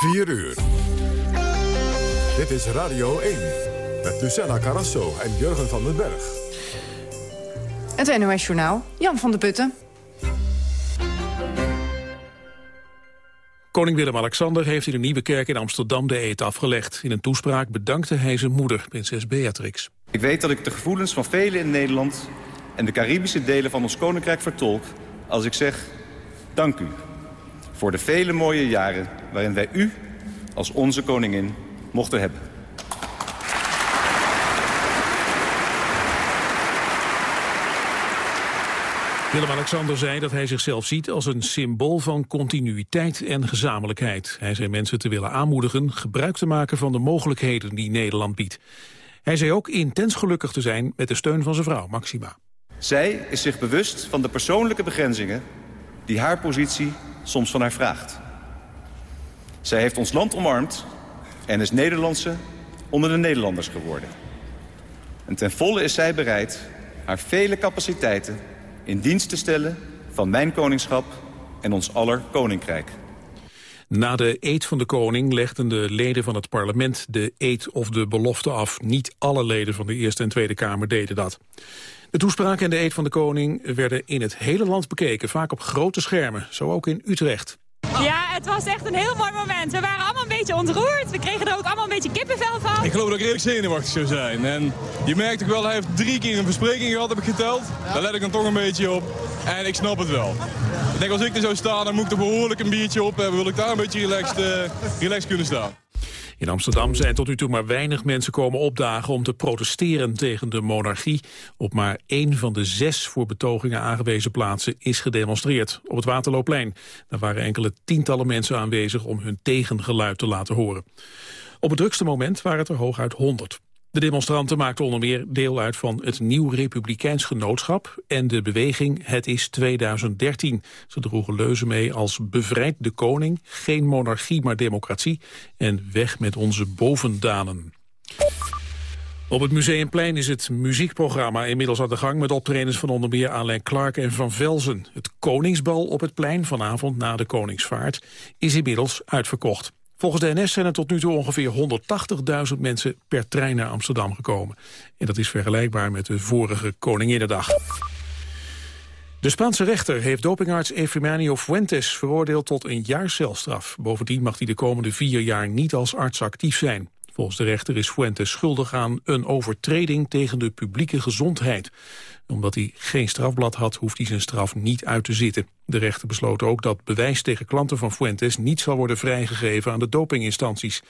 4 uur. Dit is Radio 1. Met Lucella Carrasso en Jurgen van den Berg. Het NOS Journaal, Jan van der Putten. Koning Willem-Alexander heeft in de Nieuwe Kerk in Amsterdam de eed afgelegd. In een toespraak bedankte hij zijn moeder, prinses Beatrix. Ik weet dat ik de gevoelens van velen in Nederland... en de Caribische delen van ons koninkrijk vertolk... als ik zeg, dank u voor de vele mooie jaren... waarin wij u als onze koningin mochten hebben. Willem-Alexander zei dat hij zichzelf ziet als een symbool van continuïteit en gezamenlijkheid. Hij zei mensen te willen aanmoedigen gebruik te maken van de mogelijkheden die Nederland biedt. Hij zei ook intens gelukkig te zijn met de steun van zijn vrouw, Maxima. Zij is zich bewust van de persoonlijke begrenzingen die haar positie soms van haar vraagt. Zij heeft ons land omarmd en is Nederlandse onder de Nederlanders geworden. En ten volle is zij bereid haar vele capaciteiten in dienst te stellen van mijn koningschap en ons aller koninkrijk. Na de eed van de koning legden de leden van het parlement de eed of de belofte af. Niet alle leden van de Eerste en Tweede Kamer deden dat. De toespraak en de eed van de koning werden in het hele land bekeken, vaak op grote schermen, zo ook in Utrecht. Ja, het was echt een heel mooi moment. We waren allemaal een beetje ontroerd. We kregen er ook allemaal een beetje kippenvel van. Ik geloof dat ik redelijk zenuwachtig zou zijn. En je merkt ook wel, hij heeft drie keer een verspreking gehad, heb ik geteld. Daar let ik dan toch een beetje op. En ik snap het wel. Ik denk als ik er zou staan, dan moet ik er behoorlijk een biertje op hebben. Wil ik daar een beetje relaxed, uh, relaxed kunnen staan. In Amsterdam zijn tot nu toe maar weinig mensen komen opdagen om te protesteren tegen de monarchie. Op maar één van de zes voor betogingen aangewezen plaatsen is gedemonstreerd. Op het Waterloopplein. Daar waren enkele tientallen mensen aanwezig om hun tegengeluid te laten horen. Op het drukste moment waren het er hooguit 100. De demonstranten maakten onder meer deel uit van het Nieuw Republikeins Genootschap en de beweging Het is 2013. Ze droegen leuzen mee als bevrijd de koning, geen monarchie maar democratie en weg met onze bovendanen. Op het Museumplein is het muziekprogramma inmiddels aan de gang... met optredens van onder meer Alain Clark en Van Velzen. Het Koningsbal op het plein vanavond na de Koningsvaart is inmiddels uitverkocht. Volgens de NS zijn er tot nu toe ongeveer 180.000 mensen per trein naar Amsterdam gekomen. En dat is vergelijkbaar met de vorige Koninginnedag. De Spaanse rechter heeft dopingarts Efemanio Fuentes veroordeeld tot een jaar celstraf. Bovendien mag hij de komende vier jaar niet als arts actief zijn. Volgens de rechter is Fuentes schuldig aan een overtreding tegen de publieke gezondheid. Omdat hij geen strafblad had, hoeft hij zijn straf niet uit te zitten. De rechter besloot ook dat bewijs tegen klanten van Fuentes niet zal worden vrijgegeven aan de dopinginstanties.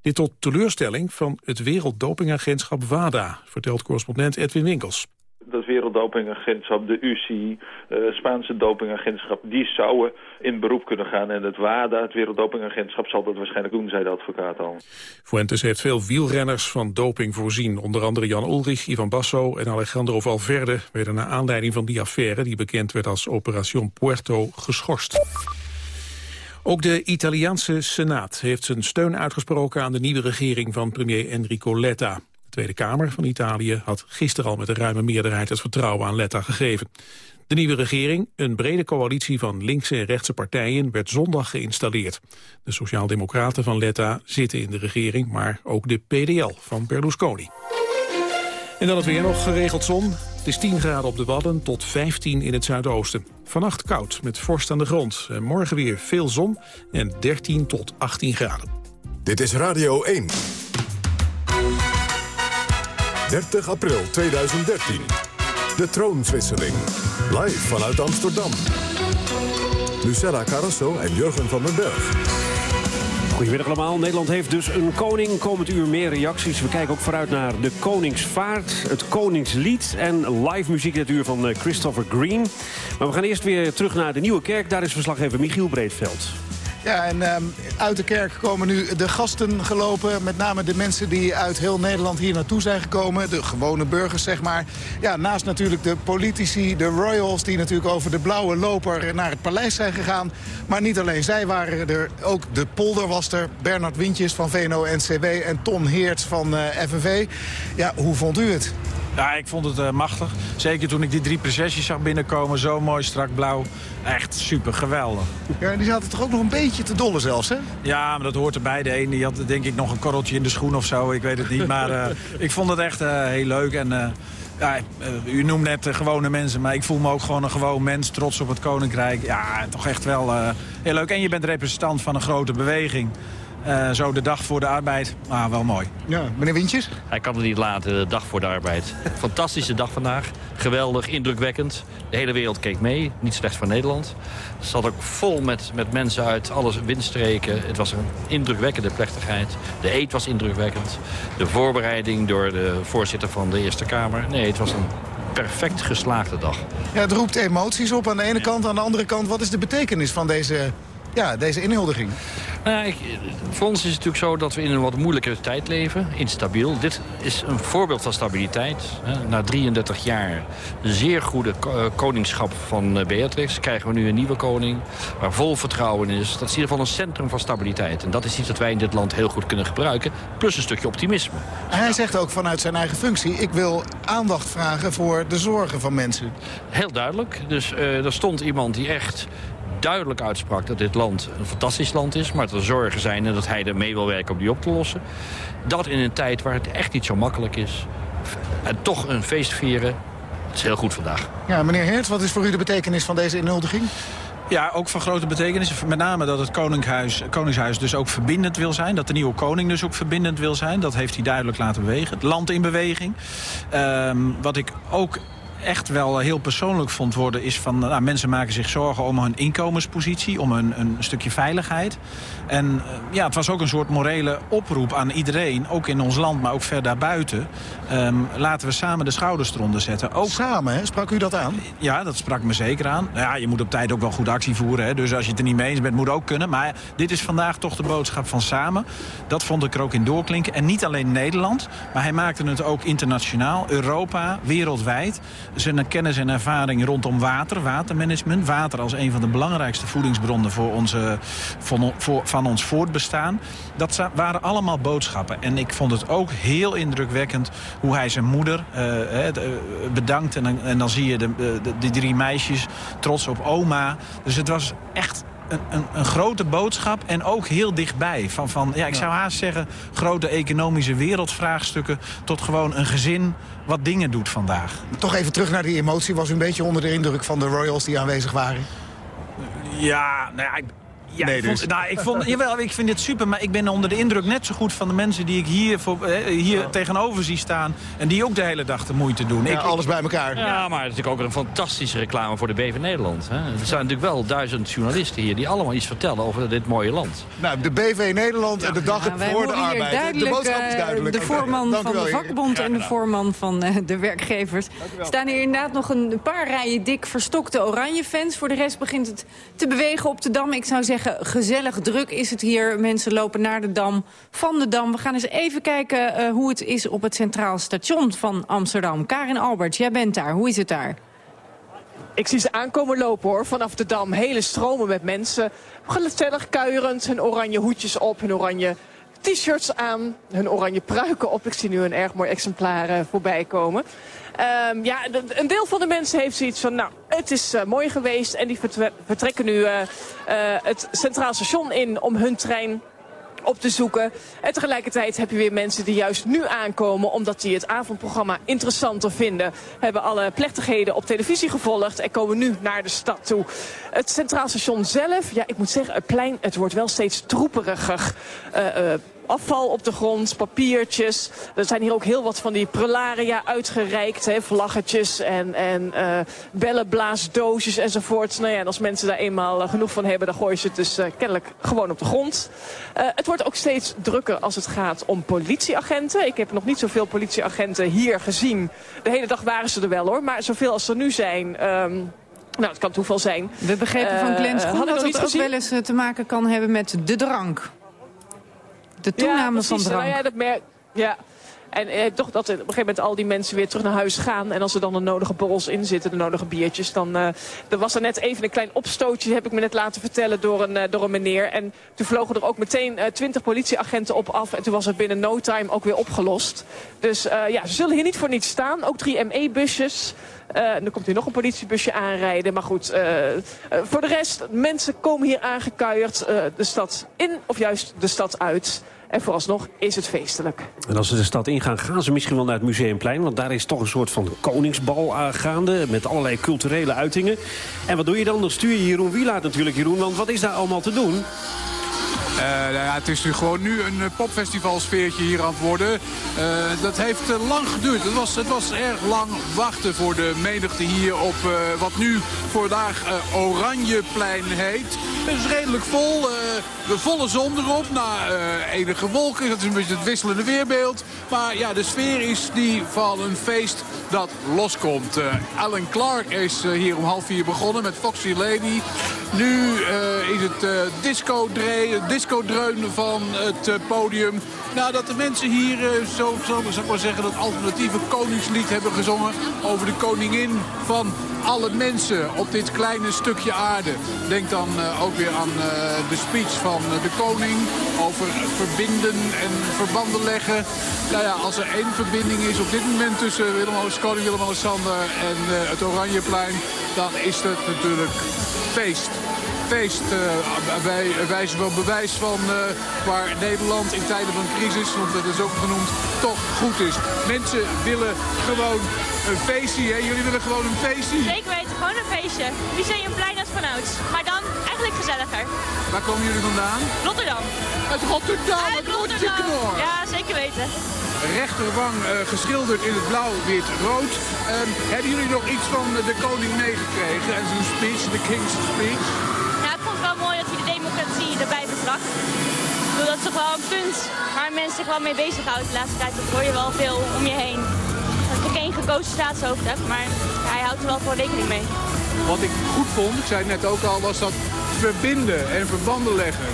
Dit tot teleurstelling van het Werelddopingagentschap WADA, vertelt correspondent Edwin Winkels dat Werelddopingagentschap, de UCI, uh, Spaanse dopingagentschap, die zouden in beroep kunnen gaan. En het WADA, het Werelddopingagentschap, zal dat waarschijnlijk doen, zei de advocaat al. Fuentes heeft veel wielrenners van doping voorzien. Onder andere Jan Ulrich, Ivan Basso en Alejandro Valverde werden naar aanleiding van die affaire, die bekend werd als Operación Puerto, geschorst. Ook de Italiaanse Senaat heeft zijn steun uitgesproken aan de nieuwe regering van premier Enrico Letta. Tweede Kamer van Italië had gisteren al met een ruime meerderheid het vertrouwen aan Letta gegeven. De nieuwe regering, een brede coalitie van linkse en rechtse partijen, werd zondag geïnstalleerd. De Sociaaldemocraten van Letta zitten in de regering, maar ook de PDL van Berlusconi. En dan het weer nog geregeld zon. Het is 10 graden op de Wadden tot 15 in het zuidoosten. Vannacht koud met vorst aan de grond. En morgen weer veel zon en 13 tot 18 graden. Dit is Radio 1. 30 april 2013. De troonswisseling. Live vanuit Amsterdam. Lucella Carrasso en Jurgen van den Berg. Goedemiddag allemaal. Nederland heeft dus een koning. Komend uur meer reacties. We kijken ook vooruit naar de Koningsvaart, het Koningslied... en live muziek dit uur van eh, Christopher Green. Maar we gaan eerst weer terug naar de Nieuwe Kerk. Daar is verslaggever Michiel Breedveld. Ja, en um, uit de kerk komen nu de gasten gelopen. Met name de mensen die uit heel Nederland hier naartoe zijn gekomen. De gewone burgers, zeg maar. Ja, naast natuurlijk de politici, de royals... die natuurlijk over de blauwe loper naar het paleis zijn gegaan. Maar niet alleen zij waren er. Ook de polder was er. Bernard Wintjes van VNO-NCW en Tom Heert van uh, FNV. Ja, hoe vond u het? Ja, ik vond het uh, machtig. Zeker toen ik die drie processies zag binnenkomen. Zo mooi, strak blauw. Echt super, geweldig. Ja, die zaten toch ook nog een beetje te dolle zelfs, hè? Ja, maar dat hoort erbij. De een die had denk ik nog een korreltje in de schoen of zo. Ik weet het niet. Maar uh, ik vond het echt uh, heel leuk. En ja, u noemt net gewone mensen, maar ik voel me ook gewoon een gewoon mens. Trots op het Koninkrijk. Ja, toch echt wel heel leuk. En je bent representant van een grote beweging. Uh, zo de dag voor de arbeid. Maar wel mooi. Ja, meneer Wintjes? Hij kan het niet laten, de dag voor de arbeid. Fantastische dag vandaag. Geweldig, indrukwekkend. De hele wereld keek mee, niet slechts van Nederland. Het zat ook vol met, met mensen uit alle windstreken. Het was een indrukwekkende plechtigheid. De eet was indrukwekkend. De voorbereiding door de voorzitter van de Eerste Kamer. Nee, het was een perfect geslaagde dag. Ja, het roept emoties op aan de ene kant. Aan de andere kant, wat is de betekenis van deze ja, deze inhuldiging? Nou, ik, voor ons is het natuurlijk zo dat we in een wat moeilijkere tijd leven. Instabiel. Dit is een voorbeeld van stabiliteit. Na 33 jaar zeer goede eh, koningschap van eh, Beatrix... krijgen we nu een nieuwe koning waar vol vertrouwen is. Dat is in ieder geval een centrum van stabiliteit. En dat is iets dat wij in dit land heel goed kunnen gebruiken. Plus een stukje optimisme. hij zegt ook vanuit zijn eigen functie... ik wil aandacht vragen voor de zorgen van mensen. Heel duidelijk. Dus uh, er stond iemand die echt duidelijk uitsprak dat dit land een fantastisch land is... maar dat er zorgen zijn en dat hij er mee wil werken om die op te lossen. Dat in een tijd waar het echt niet zo makkelijk is. En toch een feest vieren, dat is heel goed vandaag. Ja, meneer Heert, wat is voor u de betekenis van deze inhuldiging? Ja, ook van grote betekenis. Met name dat het Koninkhuis, Koningshuis dus ook verbindend wil zijn. Dat de nieuwe koning dus ook verbindend wil zijn. Dat heeft hij duidelijk laten bewegen. Het land in beweging. Um, wat ik ook echt wel heel persoonlijk vond worden... is van nou, mensen maken zich zorgen om hun inkomenspositie... om een, een stukje veiligheid. En eh, ja, het was ook een soort morele oproep aan iedereen... ook in ons land, maar ook ver daarbuiten. Um, laten we samen de schouders eronder zetten. Ook... Samen, hè? Sprak u dat aan? Ja, dat sprak me zeker aan. Nou ja, je moet op tijd ook wel goed actie voeren. Hè? Dus als je het er niet mee eens bent, moet ook kunnen. Maar dit is vandaag toch de boodschap van samen. Dat vond ik er ook in doorklinken. En niet alleen Nederland, maar hij maakte het ook internationaal. Europa, wereldwijd zijn kennis en ervaring rondom water, watermanagement. Water als een van de belangrijkste voedingsbronnen voor onze, voor, voor, van ons voortbestaan. Dat waren allemaal boodschappen. En ik vond het ook heel indrukwekkend hoe hij zijn moeder uh, bedankt. En, en, dan zie je de, de, drie meisjes trots op oma. Dus het was echt een, een, een, grote boodschap en ook heel dichtbij. Van, van, ja, ik zou haast zeggen, grote economische wereldvraagstukken... tot gewoon een gezin wat dingen doet vandaag. Toch even terug naar die emotie. Was u een beetje onder de indruk van de royals die aanwezig waren? Ja, nou ja, ja, nee, ik, vond, dus. nou, ik, vond, jawel, ik vind dit super, maar ik ben onder de indruk net zo goed van de mensen die ik hier, voor, eh, hier tegenover zie staan. En die ook de hele dag de moeite doen. Ja, ik, alles bij elkaar. Ja, maar het is natuurlijk ook een fantastische reclame voor de BV Nederland. Hè? Er zijn natuurlijk wel duizend journalisten hier die allemaal iets vertellen over dit mooie land. Nou, de BV Nederland en de dag voor de arbeid. De boodschap is duidelijk. De voorman van de vakbond en de voorman van de werkgevers. staan hier inderdaad nog een paar rijen dik verstokte oranje fans. Voor de rest begint het te bewegen op de Dam. Ik zou zeggen gezellig druk is het hier. Mensen lopen naar de Dam, van de Dam. We gaan eens even kijken uh, hoe het is op het Centraal Station van Amsterdam. Karin Albert, jij bent daar. Hoe is het daar? Ik zie ze aankomen lopen hoor, vanaf de Dam. Hele stromen met mensen. Gezellig kuierend, hun oranje hoedjes op, hun oranje t-shirts aan, hun oranje pruiken op. Ik zie nu een erg mooi exemplaar uh, voorbij komen. Um, ja, een deel van de mensen heeft zoiets van, nou, het is uh, mooi geweest. En die vertrekken nu uh, het Centraal Station in om hun trein op te zoeken. En tegelijkertijd heb je weer mensen die juist nu aankomen... omdat die het avondprogramma interessanter vinden. Hebben alle plechtigheden op televisie gevolgd... en komen nu naar de stad toe. Het Centraal Station zelf, ja, ik moet zeggen, het plein... het wordt wel steeds troeperiger. Afval op de grond, papiertjes. Er zijn hier ook heel wat van die prelaria uitgereikt. Hè, vlaggetjes en, en uh, bellenblaasdoosjes enzovoort. Nou ja, en als mensen daar eenmaal uh, genoeg van hebben... dan gooien ze het dus uh, kennelijk gewoon op de grond. het wordt ook steeds drukker als het gaat om politieagenten. Ik heb nog niet zoveel politieagenten hier gezien. De hele dag waren ze er wel hoor. Maar zoveel als er nu zijn... Um, nou, het kan toeval zijn. We begrepen van Glenn Schoen dat het ook wel eens te maken kan hebben met de drank de toename van drank. Nou ja, dat merk, ja. En eh, toch dat op een gegeven moment al die mensen weer terug naar huis gaan. En als er dan de nodige borrels in zitten, de nodige biertjes. Dan eh, er was er net even een klein opstootje, heb ik me net laten vertellen, door een, eh, door een meneer. En toen vlogen er ook meteen eh, twintig politieagenten op af. En toen was het binnen no time ook weer opgelost. Dus eh, ja, ze zullen hier niet voor niets staan. Ook drie ME-busjes. Uh, en dan komt hier nog een politiebusje aanrijden. Maar goed, uh, uh, voor de rest, mensen komen hier aangekuierd de stad in of juist de stad uit. En vooralsnog is het feestelijk. En als ze de stad ingaan, gaan ze misschien wel naar het Museumplein. Want daar is toch een soort van koningsbal gaande. Met allerlei culturele uitingen. En wat doe je dan? Dan stuur je Jeroen Wielaert natuurlijk, Jeroen. Want wat is daar allemaal te doen? Uh, nou het is nu gewoon nu een popfestivalsfeertje hier aan het worden. Uh, dat heeft lang geduurd. Het was, het was erg lang wachten voor de menigte hier op wat nu vandaag Oranjeplein heet. Het is redelijk vol. de volle zon erop na enige wolken. Dat is een beetje het wisselende weerbeeld. Maar ja, de sfeer is die van een feest dat loskomt. Alan Clark is hier om half vier begonnen met Foxy Lady. Nu is het disco-dree, disco-dreunen van het uh, podium. Nadat de mensen hier, uh, zo, zou ik maar zeggen, dat alternatieve koningslied hebben gezongen... over de koningin van alle mensen op dit kleine stukje aarde. Denk dan uh, ook weer aan de speech van de koning over verbinden en verbanden leggen. Nou ja, als er één verbinding is op dit moment tussen Willem koning Willem-Alexander en het Oranjeplein... dan is het natuurlijk feest feest. Uh, wij wijzen wel bewijs van uh, waar Nederland in tijden van crisis, want dat is ook genoemd, toch goed is. Mensen willen gewoon een feestje. Hè? Jullie willen gewoon een feestje. Zeker weten, gewoon een feestje. Museumplein als vanouds. Maar dan eigenlijk gezelliger. Waar komen jullie vandaan? Rotterdam. Uit Rotterdam, Uit Rotterdam. Ja, zeker weten. Rechterwang uh, geschilderd in het blauw, wit, rood. Um, hebben jullie nog iets van de koning meegekregen en zijn speech, de King's speech? Erbij betracht. Dat is toch wel een punt waar mensen zich wel mee bezighouden de laatste tijd. Dat hoor je wel veel om je heen. Dat je geen gekozen staatshoofd hebt, maar hij houdt er wel voor rekening mee. Wat ik goed vond, ik zei het net ook al, was dat verbinden en verbanden leggen.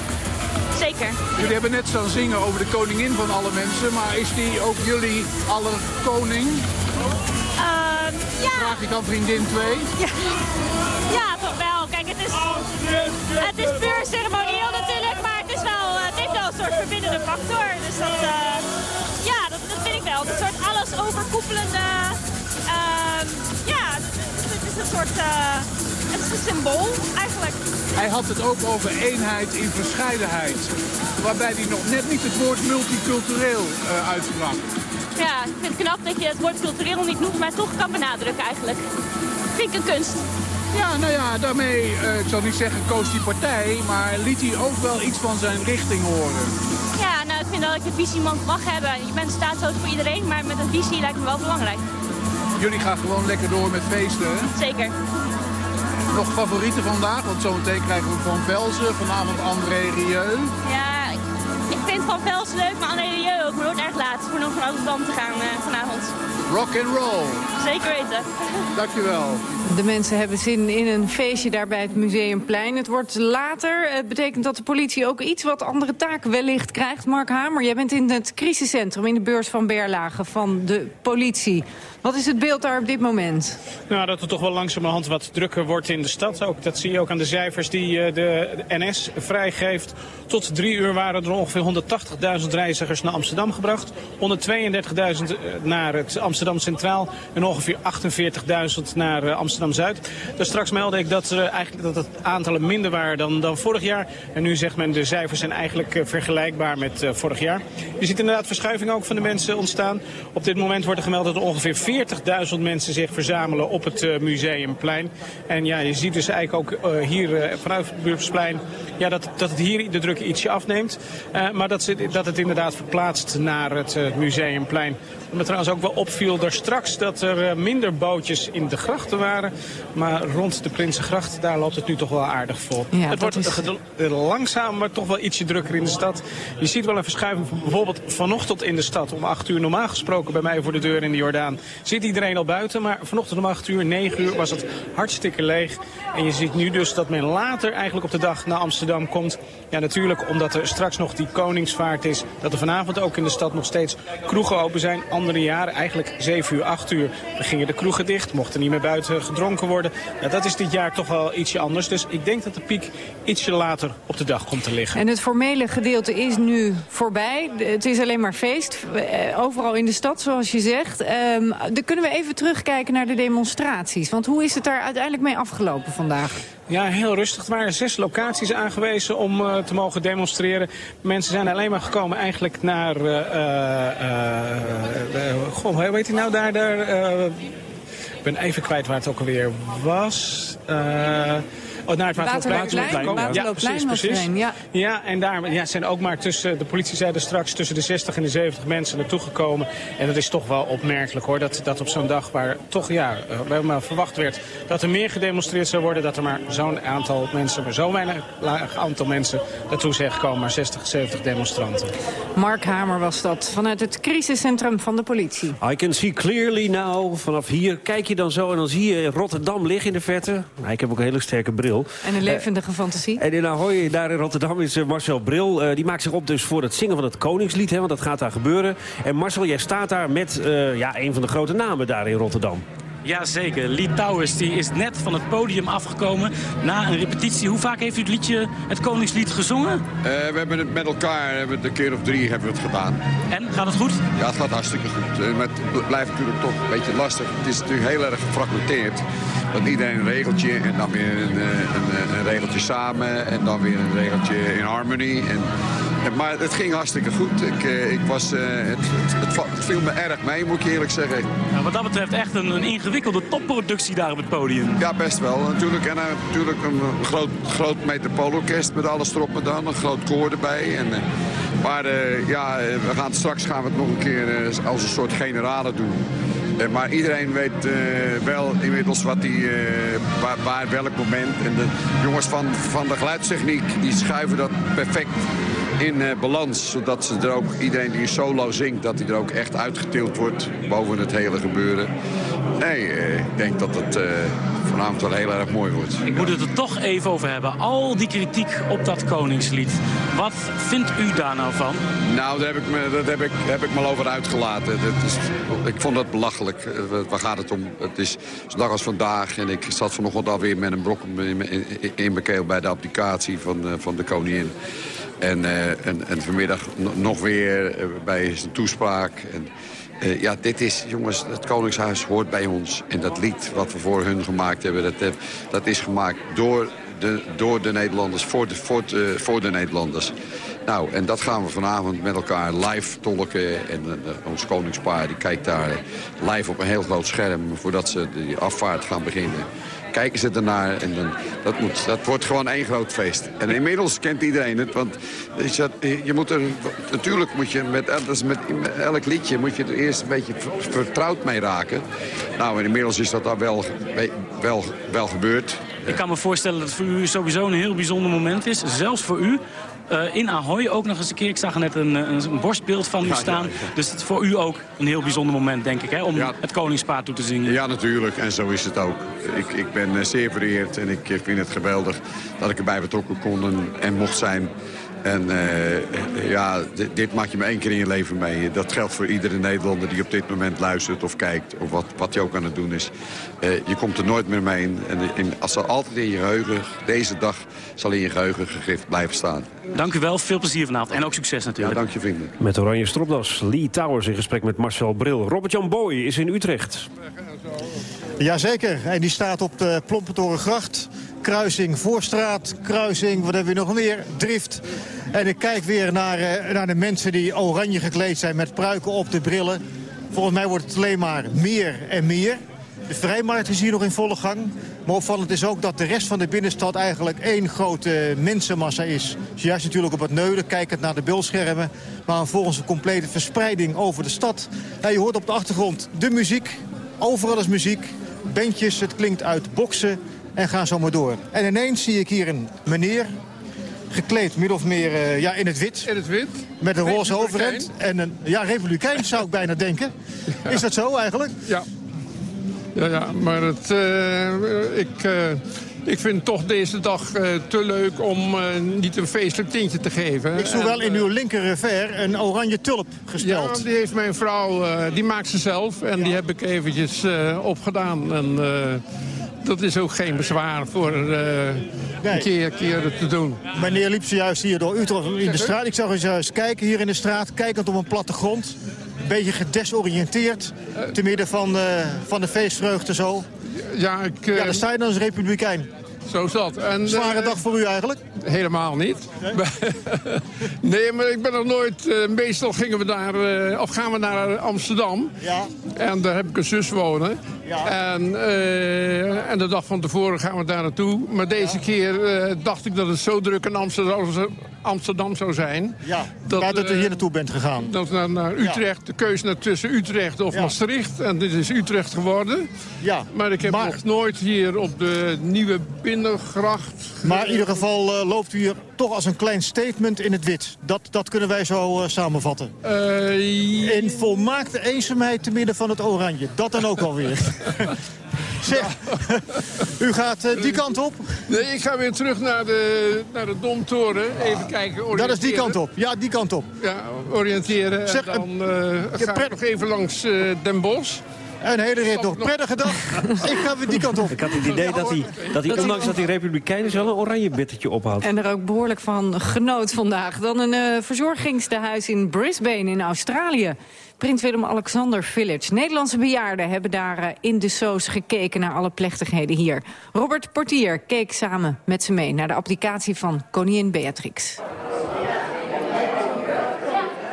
Zeker. Jullie hebben net staan zingen over de koningin van alle mensen, maar is die ook jullie aller koning? Uh, ja. Vraag ik aan vriendin 2? Ja. ja, toch wel. Kijk, het is, verbindende factor. Dus dat, uh, ja, dat, dat vind ik wel. Een soort alles overkoepelende, uh, ja, het is een soort, uh, het is een symbool eigenlijk. Hij had het ook over eenheid in verscheidenheid. Waarbij hij nog net niet het woord multicultureel uh, uitsprak. Ja, ik vind het knap dat je het woord cultureel niet noemt, maar toch kan benadrukken eigenlijk. Vind ik een kunst. Ja, nou ja, daarmee, uh, ik zal niet zeggen koos die partij, maar liet hij ook wel iets van zijn richting horen. Ja, nou ik vind dat ik een visiemand mag hebben. Je bent staatshoofd voor iedereen, maar met een visie lijkt me wel belangrijk. Jullie gaan gewoon lekker door met feesten, hè? Zeker. Nog favorieten vandaag? Want zometeen krijgen we Van Velzen, vanavond André Rieu. Ja, ik, ik vind Van Velzen leuk, maar André Rieu ook. Maar wordt erg laat voor nog van Amsterdam te gaan uh, vanavond. Rock and roll. Zeker weten. Dankjewel. De mensen hebben zin in een feestje daar bij het Museumplein. Het wordt later. Het betekent dat de politie ook iets wat andere taken wellicht krijgt. Mark Hamer, jij bent in het crisiscentrum in de beurs van Berlage van de politie. Wat is het beeld daar op dit moment? Nou, dat het toch wel langzamerhand wat drukker wordt in de stad. Ook, dat zie je ook aan de cijfers die de NS vrijgeeft. Tot drie uur waren er ongeveer 180.000 reizigers naar Amsterdam gebracht. 132.000 naar het Amsterdam Centraal en ongeveer 48.000 naar Amsterdam-Zuid. Dus straks meldde ik dat, eigenlijk, dat het aantallen minder waren dan, dan vorig jaar. En nu zegt men de cijfers zijn eigenlijk vergelijkbaar met uh, vorig jaar. Je ziet inderdaad verschuiving ook van de mensen ontstaan. Op dit moment wordt er gemeld dat er ongeveer 40.000 mensen zich verzamelen op het Museumplein. En ja, je ziet dus eigenlijk ook hier vanuit het Burgsplein ja, dat, dat het hier de druk ietsje afneemt. maar dat, dat het inderdaad verplaatst naar het Museumplein. Wat trouwens ook wel opviel daar straks dat er eh, minder bootjes in de grachten waren. Maar rond de Prinsengracht, daar loopt het nu toch wel aardig vol. Ja, het wordt is- eh, langzaam, maar toch wel ietsje drukker in de stad. Je ziet wel een verschuiving van bijvoorbeeld vanochtend in de stad. Om 8 uur normaal gesproken bij mij voor de deur in de Jordaan zit iedereen al buiten. Maar vanochtend om 8 uur, 9 uur was het hartstikke leeg. En je ziet nu dus dat men later eigenlijk op de dag naar Amsterdam komt. Ja, natuurlijk omdat er straks nog die Koningsvaart is. Dat er vanavond ook in de stad nog steeds kroegen open zijn. Andere jaren, eigenlijk 7 uur, 8 uur, gingen de kroegen dicht. Mochten niet meer buiten gedronken worden. Ja, dat is dit jaar toch wel ietsje anders. Dus ik denk dat de piek ietsje later op de dag komt te liggen. En het formele gedeelte is nu voorbij. Het is alleen maar feest. eh, Overal in de stad, zoals je zegt. Ehm, dan kunnen we even terugkijken naar de demonstraties. Want hoe is het daar uiteindelijk mee afgelopen vandaag? Ja, heel rustig. Er waren zes locaties aangewezen om eh, te mogen demonstreren. Mensen zijn alleen maar gekomen eigenlijk naar... eh, eh, goh, hoe heet hij nou daar? daar ik ben even kwijt waar het ook alweer was. Eh, Oh, naar het Waterloopplein. Waterloopplein, Ja, Waterloopplein precies, ja. Ja, en daar ja, zijn ook maar tussen, de politie zei er straks, tussen de 60 en de 70 mensen naartoe gekomen. En dat is toch wel opmerkelijk hoor, dat, dat op zo'n dag waar toch ja, eh, waar maar verwacht werd dat er meer gedemonstreerd zou worden, dat er maar zo'n aantal mensen, maar zo'n weinig laag aantal mensen naartoe zijn gekomen, maar 60, 70 demonstranten. Mark Hamer was dat, vanuit het crisiscentrum van de politie. I can see clearly now. Vanaf hier kijk je dan zo en dan zie je Rotterdam liggen in de verte. Nou, ik heb ook een hele sterke bril. En een levendige fantasie. En in Ahoy, daar in Rotterdam, is eh, Marcel Bril. Eh, die maakt zich op dus voor het zingen van het Koningslied, hè, want dat gaat daar gebeuren. En Marcel, jij staat daar met eh, ja, een van de grote namen daar in Rotterdam. Jazeker, Lee Towers die is net van het podium afgekomen na een repetitie. Hoe vaak heeft u het liedje, het Koningslied gezongen? Eh, we hebben het met elkaar, hebben we het een keer of drie hebben we het gedaan. En, gaat het goed? Ja, het gaat hartstikke goed. Eh, maar het blijft natuurlijk toch een beetje lastig. Het is natuurlijk heel erg gefragmenteerd. Dat iedereen een regeltje en dan weer een, eh, een, een regeltje samen en dan weer een regeltje in harmony. En, maar het ging hartstikke goed. Ik, eh, ik was, eh, het, het, het viel me erg mee, moet ik eerlijk zeggen. Nou, wat dat betreft echt een, een ingewikkelde topproductie daar op het podium. Ja, best wel. Natuurlijk, en eh, natuurlijk een eh, groot, groot metropoolorkest met alles erop en dan. Een groot koor erbij. En, eh, maar eh, ja, eh, we gaan, straks gaan we het nog een keer eh, als een soort generale doen. Eh, maar iedereen weet eh, wel inmiddels wat die, eh, waar, waar, welk moment. En de jongens van, van de geluidstechniek die schuiven dat perfect in balans. Zodat ze er ook, iedereen die solo zingt, dat hij er ook echt uitgetild wordt boven het hele gebeuren. Nee, ik denk dat het vanavond wel heel erg mooi wordt. Ik moet het er toch even over hebben. Al die kritiek op dat Koningslied. Wat vindt u daar nou van? Nou, daar heb ik me, dat heb ik, heb ik me al over uitgelaten. Dat is, ik vond dat belachelijk. Eh, Waar gaat het om? Het is zo'n dag als vandaag. En ik zat vanochtend alweer met een blok in, in, in mijn keel bij de applicatie van, eh, van de koningin. En, eh, en, en vanmiddag no- nog weer bij zijn toespraak. En, eh, ja, dit is, jongens, het Koningshuis hoort bij ons. En dat lied wat we voor hun gemaakt hebben, dat, heb- dat is gemaakt door de, door de Nederlanders, voor de, voor, de, voor de Nederlanders. Nou, en dat gaan we vanavond met elkaar live tolken. En eh, ons koningspaar die kijkt daar live op een heel groot scherm... voordat ze die afvaart gaan beginnen. Kijken ze ernaar en dan, dat, moet, dat wordt gewoon één groot feest. En inmiddels kent iedereen het, want je moet er, natuurlijk moet je met, met, elk liedje moet je er eerst een beetje ver- vertrouwd mee raken. Nou, inmiddels is dat dan wel, wel, wel gebeurd. Ik kan me voorstellen dat het voor u sowieso een heel bijzonder moment is. Zelfs voor u. Eh, in Ahoy ook nog eens een keer. Ik zag net een, een, een borstbeeld van u Ja, staan. ja, ja. Dus het is voor u ook een heel bijzonder moment, denk ik, hè, om het Koningspaar toe te zingen. Ja, natuurlijk. En zo is het ook. Ik, ik ben eh, zeer vereerd en ik eh, vind het geweldig dat ik erbij betrokken kon en mocht zijn. En eh, ja, dit, dit maak je maar één keer in je leven mee. Dat geldt voor iedere Nederlander die op dit moment luistert of kijkt... of wat, wat je ook aan het doen is. Eh, je komt er nooit meer mee in. En, en als er altijd in je geheugen, deze dag zal in je geheugen gegrift blijven staan. Dank u wel, veel plezier vanavond en ook succes natuurlijk. Ja, dank je vrienden. Met oranje stropdas. Lee Towers in gesprek met Marcel Bril. Robert-Jan Boy is in Utrecht. Jazeker, en die staat op de Plompentorengracht. Kruising Voorstraat, kruising, wat hebben we nog meer? Drift. En ik kijk weer naar, eh, naar de mensen die oranje gekleed zijn met pruiken op de brillen. Volgens mij wordt het alleen maar meer en meer. De vrijmarkt is hier nog in volle gang. Maar opvallend is ook dat de rest van de binnenstad eigenlijk één grote mensenmassa is. Juist natuurlijk op het Neulen, kijkend naar de beeldschermen. Maar volgens een complete verspreiding over de stad. Ja, je hoort op de achtergrond de muziek. Overal is muziek, bandjes, het klinkt uit boksen en ga zo maar door. En ineens zie ik hier een meneer, gekleed min of meer eh, ja, in het wit. In het wit. Met een roze overhemd. En een ja, republikein zou ik bijna denken. Is dat zo eigenlijk? Ja. Ja, ja maar het, eh, ik, eh, ik vind toch deze dag eh, te leuk om eh, niet een feestelijk tintje te geven. Ik zie wel in eh, uw linker revers een oranje tulp gesteld. Ja, die heeft mijn vrouw, die maakt ze zelf. En die heb ik eventjes opgedaan. En dat is ook geen bezwaar voor eh, een keer, keer te doen. Meneer liep zojuist hier door Utrecht in de straat. Ik zag u juist kijken hier in de straat, kijkend op een plattegrond. Een beetje gedesoriënteerd, te midden van, van de feestvreugde zo. Ja, ik, ja, dan sta je dan als republikein. Zo is dat. En, Zware eh, dag voor u eigenlijk? Helemaal niet. Nee, maar ik ben nog nooit... eh, meestal gingen we daar, eh, of gaan we naar Amsterdam. Ja. En daar heb ik een zus wonen. Ja. En, eh, en de dag van tevoren gaan we daar naartoe. Maar deze keer eh, dacht ik dat het zo druk in Amsterdam, Amsterdam zou zijn. Ja, Dat, dat, dat u eh, hier naartoe bent gegaan. Dat naar, naar Utrecht, de keuze naar tussen Utrecht of Ja. Maastricht. En dit is Utrecht geworden. Ja, Maar ik heb maar- nog nooit hier op de nieuwe binnengracht... Maar in ieder geval eh, loopt u hier toch als een klein statement in het wit. Dat, dat kunnen wij zo eh, samenvatten. Eh, In volmaakte eenzaamheid te midden van het oranje. Dat dan ook alweer. zeg, u gaat eh, die kant op? Nee, ik ga weer terug naar de, naar de Domtoren. Even kijken, oriënteren. Dat is die kant op. Ja, die kant op. Ja, oriënteren. Zeg, en dan eh, ga ik nog even langs eh, Den Bosch. Een hele rit nog. Prettige dag. Ik ga weer die kant op. Ik had het idee dat hij, dat hij ondanks dat hij republikein is, wel een oranje bittertje ophoudt. En er ook behoorlijk van genoot vandaag. Dan een eh, verzorgingstehuis in Brisbane in Australië. Prins Willem-Alexander Village. Nederlandse bejaarden hebben daar eh, in de soos gekeken naar alle plechtigheden hier. Robert Portier keek samen met ze mee naar de applicatie van koningin Beatrix.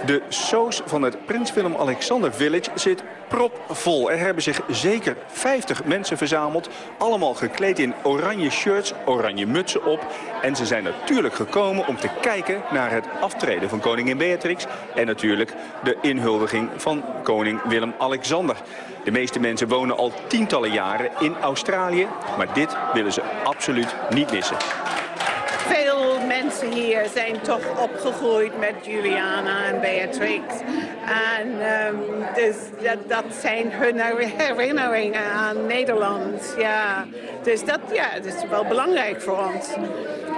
De soos van het Prins Willem-Alexander Village zit propvol. Er hebben zich zeker 50 mensen verzameld. Allemaal gekleed in oranje shirts, oranje mutsen op. En ze zijn natuurlijk gekomen om te kijken naar het aftreden van koningin Beatrix. En natuurlijk de inhuldiging van koning Willem-Alexander. De meeste mensen wonen al tientallen jaren in Australië. Maar dit willen ze absoluut niet missen. Veel mensen hier zijn toch opgegroeid met Juliana en Beatrix. En ehm, dus dat, zijn hun herinneringen aan Nederland. Ja. Dus dat, ja, dat is wel belangrijk voor ons.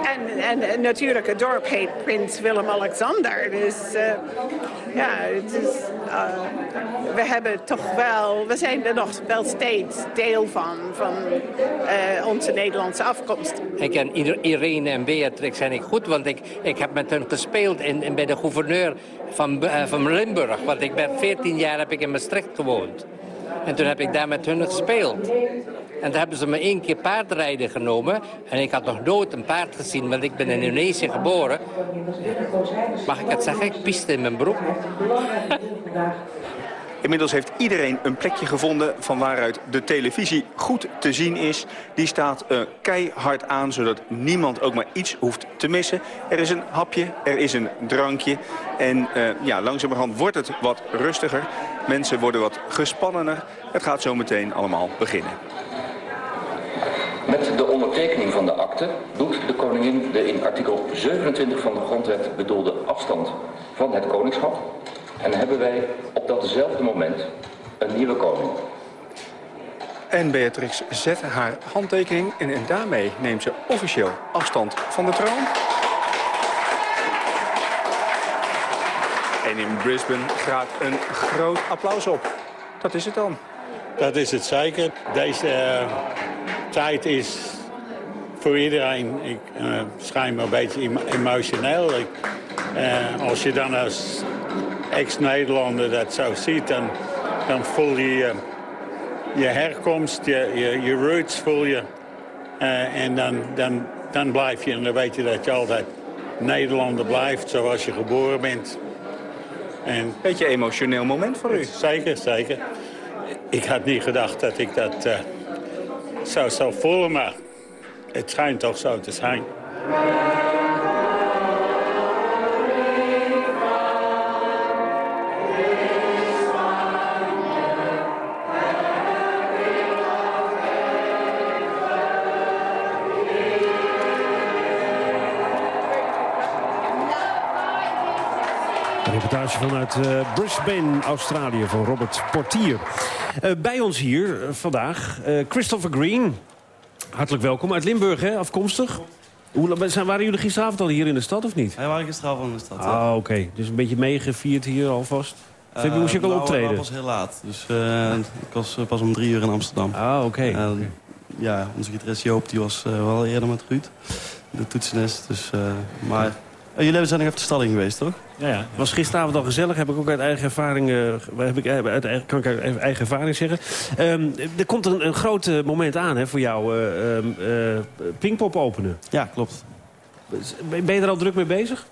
En, en, natuurlijk, het dorp heet Prins Willem-Alexander. Dus eh, ja, het is, eh, we hebben toch wel, we zijn er nog wel steeds deel van, van eh, onze Nederlandse afkomst. Ik ken Ir- Irene en Beatrix en ik goed, want ik, ik heb met hen gespeeld in, bij de gouverneur van, eh, van Limburg. Want ik ben 14 jaar heb ik in Maastricht gewoond. En toen heb ik daar met hun gespeeld. En toen hebben ze me één keer paardrijden genomen. En ik had nog nooit een paard gezien, want ik ben in Indonesië geboren. Mag ik het zeggen? Ik pieste in mijn broek. Inmiddels heeft iedereen een plekje gevonden van waaruit de televisie goed te zien is. Die staat eh, keihard aan, zodat niemand ook maar iets hoeft te missen. Er is een hapje, er is een drankje. En eh, ja, langzamerhand wordt het wat rustiger. Mensen worden wat gespannener. Het gaat zo meteen allemaal beginnen. Met de ondertekening van de akte doet de koningin de in artikel 27 van de grondwet bedoelde afstand van het koningschap. En hebben wij op datzelfde moment een nieuwe koning. En Beatrix zet haar handtekening en, en daarmee neemt ze officieel afstand van de troon. En in Brisbane gaat een groot applaus op. Dat is het dan. Dat is het zeker. Deze eh, tijd is voor iedereen, ik uh, schijn me een beetje emo- emotioneel. Ik, eh, als je dan als ex-Nederlander dat zo ziet, dan, dan voel je je, je herkomst, je, je, je roots voel je. Eh, en dan, dan, dan blijf je en dan weet je dat je altijd Nederlander blijft zoals je geboren bent. En Beetje emotioneel moment voor u. Zeker, zeker. Ik had niet gedacht dat ik dat eh, zo zou voelen, maar het schijnt toch zo te zijn. Reportage vanuit uh, Brisbane, Australië, van Robert Portier. Uh, bij ons hier uh, vandaag Christopher Green. Hartelijk welkom. Uit Limburg, hè, afkomstig. Hoe, zijn, waren jullie gisteravond al hier in de stad, of niet? Wij waren gisteravond in de stad, Ah, oké. Okay. Dus een beetje meegevierd hier alvast? Of uh, moest je ook al nou, optreden? Dat was heel laat. Dus ik was pas om drie uur in Amsterdam. Ah, oké. Okay. Okay. Ja, onze gitarist Joop die was wel eerder met Ruud. De toetsenist. Dus, maar jullie zijn nog even de stalling geweest, toch? Ja, ja. Het was gisteravond al gezellig. Heb ik ook uit eigen ervaring, heb ik, uit eigen, kan ik uit eigen ervaring zeggen. Um, er komt een, een groot moment aan hè, voor jou. Uh, Pinkpop openen. Ja, klopt. Ben je er al druk mee bezig?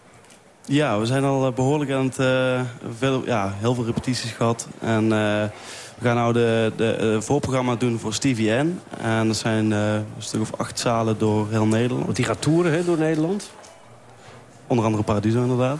Ja, we zijn al behoorlijk aan het... Uh, veel, ja, heel veel repetities gehad. En uh, we gaan nou de, de voorprogramma doen voor Stevie N. En dat zijn een stuk of acht zalen door heel Nederland. Want die gaat toeren hè, door Nederland? Onder andere Paradiso inderdaad.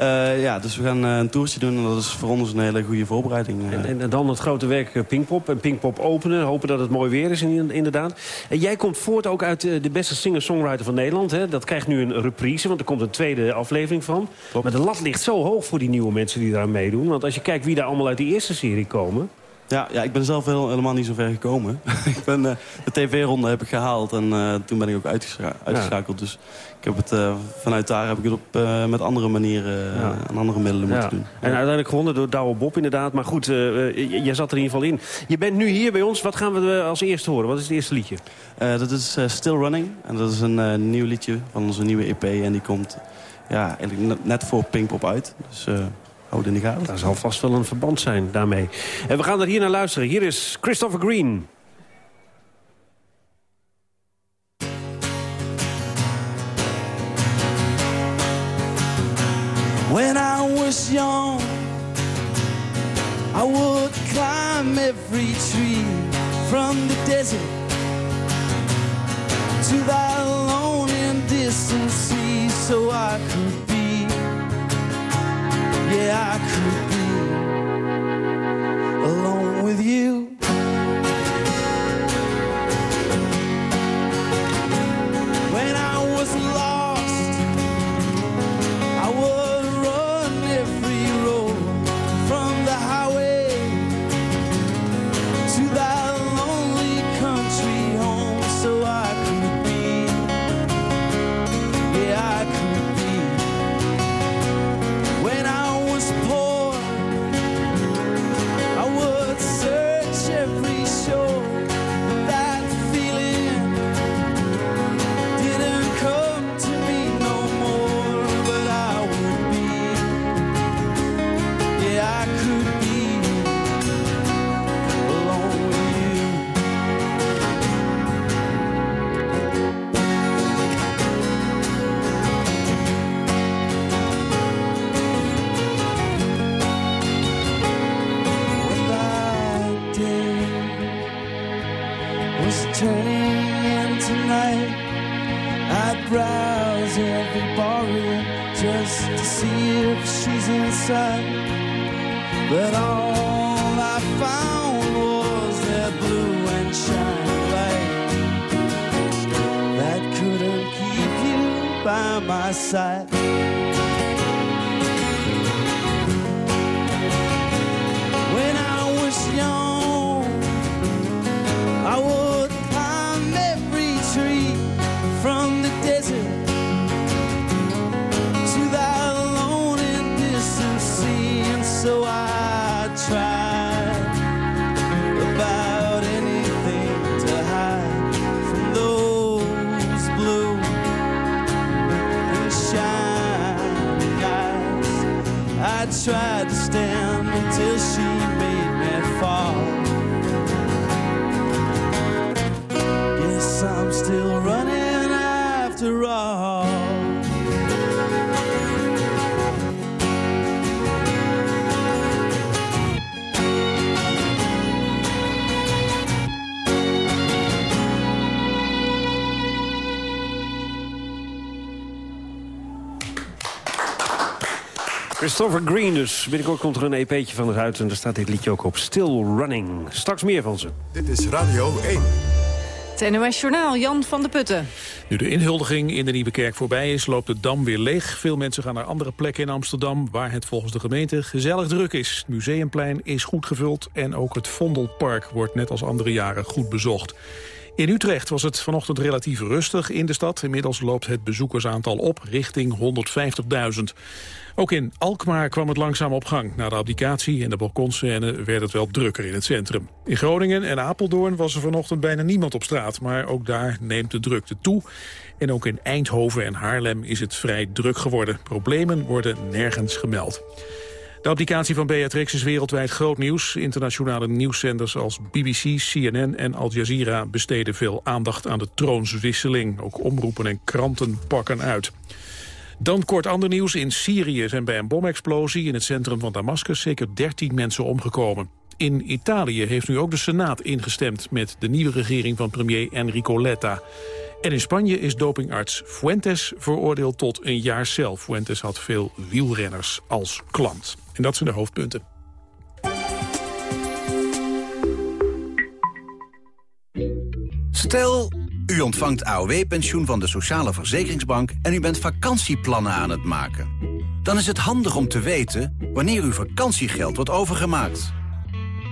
Uh, ja, dus we gaan uh, een toertje doen en dat is voor ons een hele goede voorbereiding. En, en, en dan het grote werk Pinkpop. En Pinkpop openen, hopen dat het mooi weer is inderdaad. En jij komt voort ook uit de beste singer-songwriter van Nederland. Hè? Dat krijgt nu een reprise, want er komt een tweede aflevering van. Klopt. Maar de lat ligt zo hoog voor die nieuwe mensen die daar meedoen. Want als je kijkt wie daar allemaal uit die eerste serie komen... Ja, ja, ik ben zelf heel, helemaal niet zo ver gekomen. ik ben, uh, de tv-ronde heb ik gehaald en uh, toen ben ik ook uitgescha uitgeschakeld. Ja. Dus ik heb het, uh, vanuit daar heb ik het op, met andere manieren ja. en andere middelen moeten doen. En uiteindelijk gewonnen door Douwe Bob inderdaad. Maar goed, jij zat er in ieder geval in. Je bent nu hier bij ons. Wat gaan we als eerste horen? Wat is het eerste liedje? dat is Still Running. En dat is een nieuw liedje van onze nieuwe EP. En die komt ja, eigenlijk net voor Pinkpop uit. Dus... Houd in de gaten. Daar zal vast wel een verband zijn daarmee. En we gaan er hier naar luisteren. Hier is Christopher Green. When I was young I would climb every tree From the desert To that lone and distant sea So I could be yeah, I could be alone with you. Christopher Green dus. Binnenkort komt er een EP'tje van het uit en daar staat dit liedje ook op. Still Running. Straks meer van ze. Dit is Radio 1. Het NOS Journaal, Jan van de Putten. Nu de inhuldiging in de Nieuwe Kerk voorbij is, loopt de Dam weer leeg. Veel mensen gaan naar andere plekken in Amsterdam... waar het volgens de gemeente gezellig druk is. Het Museumplein is goed gevuld en ook het Vondelpark wordt net als andere jaren goed bezocht. In Utrecht was het vanochtend relatief rustig in de stad. Inmiddels loopt het bezoekersaantal op richting 150.000. Ook in Alkmaar kwam het langzaam op gang. Na de abdicatie en de balkonscène werd het wel drukker in het centrum. In Groningen en Apeldoorn was er vanochtend bijna niemand op straat. Maar ook daar neemt de drukte toe. En ook in Eindhoven en Haarlem is het vrij druk geworden. Problemen worden nergens gemeld. De applicatie van Beatrix is wereldwijd groot nieuws. Internationale nieuwszenders als BBC, CNN en Al Jazeera besteden veel aandacht aan de troonswisseling. Ook omroepen en kranten pakken uit. Dan kort ander nieuws. In Syrië zijn bij een bomexplosie in het centrum van Damascus zeker 13 mensen omgekomen. In Italië heeft nu ook de Senaat ingestemd met de nieuwe regering van premier Enrico Letta. En in Spanje is dopingarts Fuentes veroordeeld tot een jaar cel. Fuentes had veel wielrenners als klant. En dat zijn de hoofdpunten. Stel, u ontvangt AOW-pensioen van de Sociale Verzekeringsbank... en u bent vakantieplannen aan het maken. Dan is het handig om te weten wanneer uw vakantiegeld wordt overgemaakt.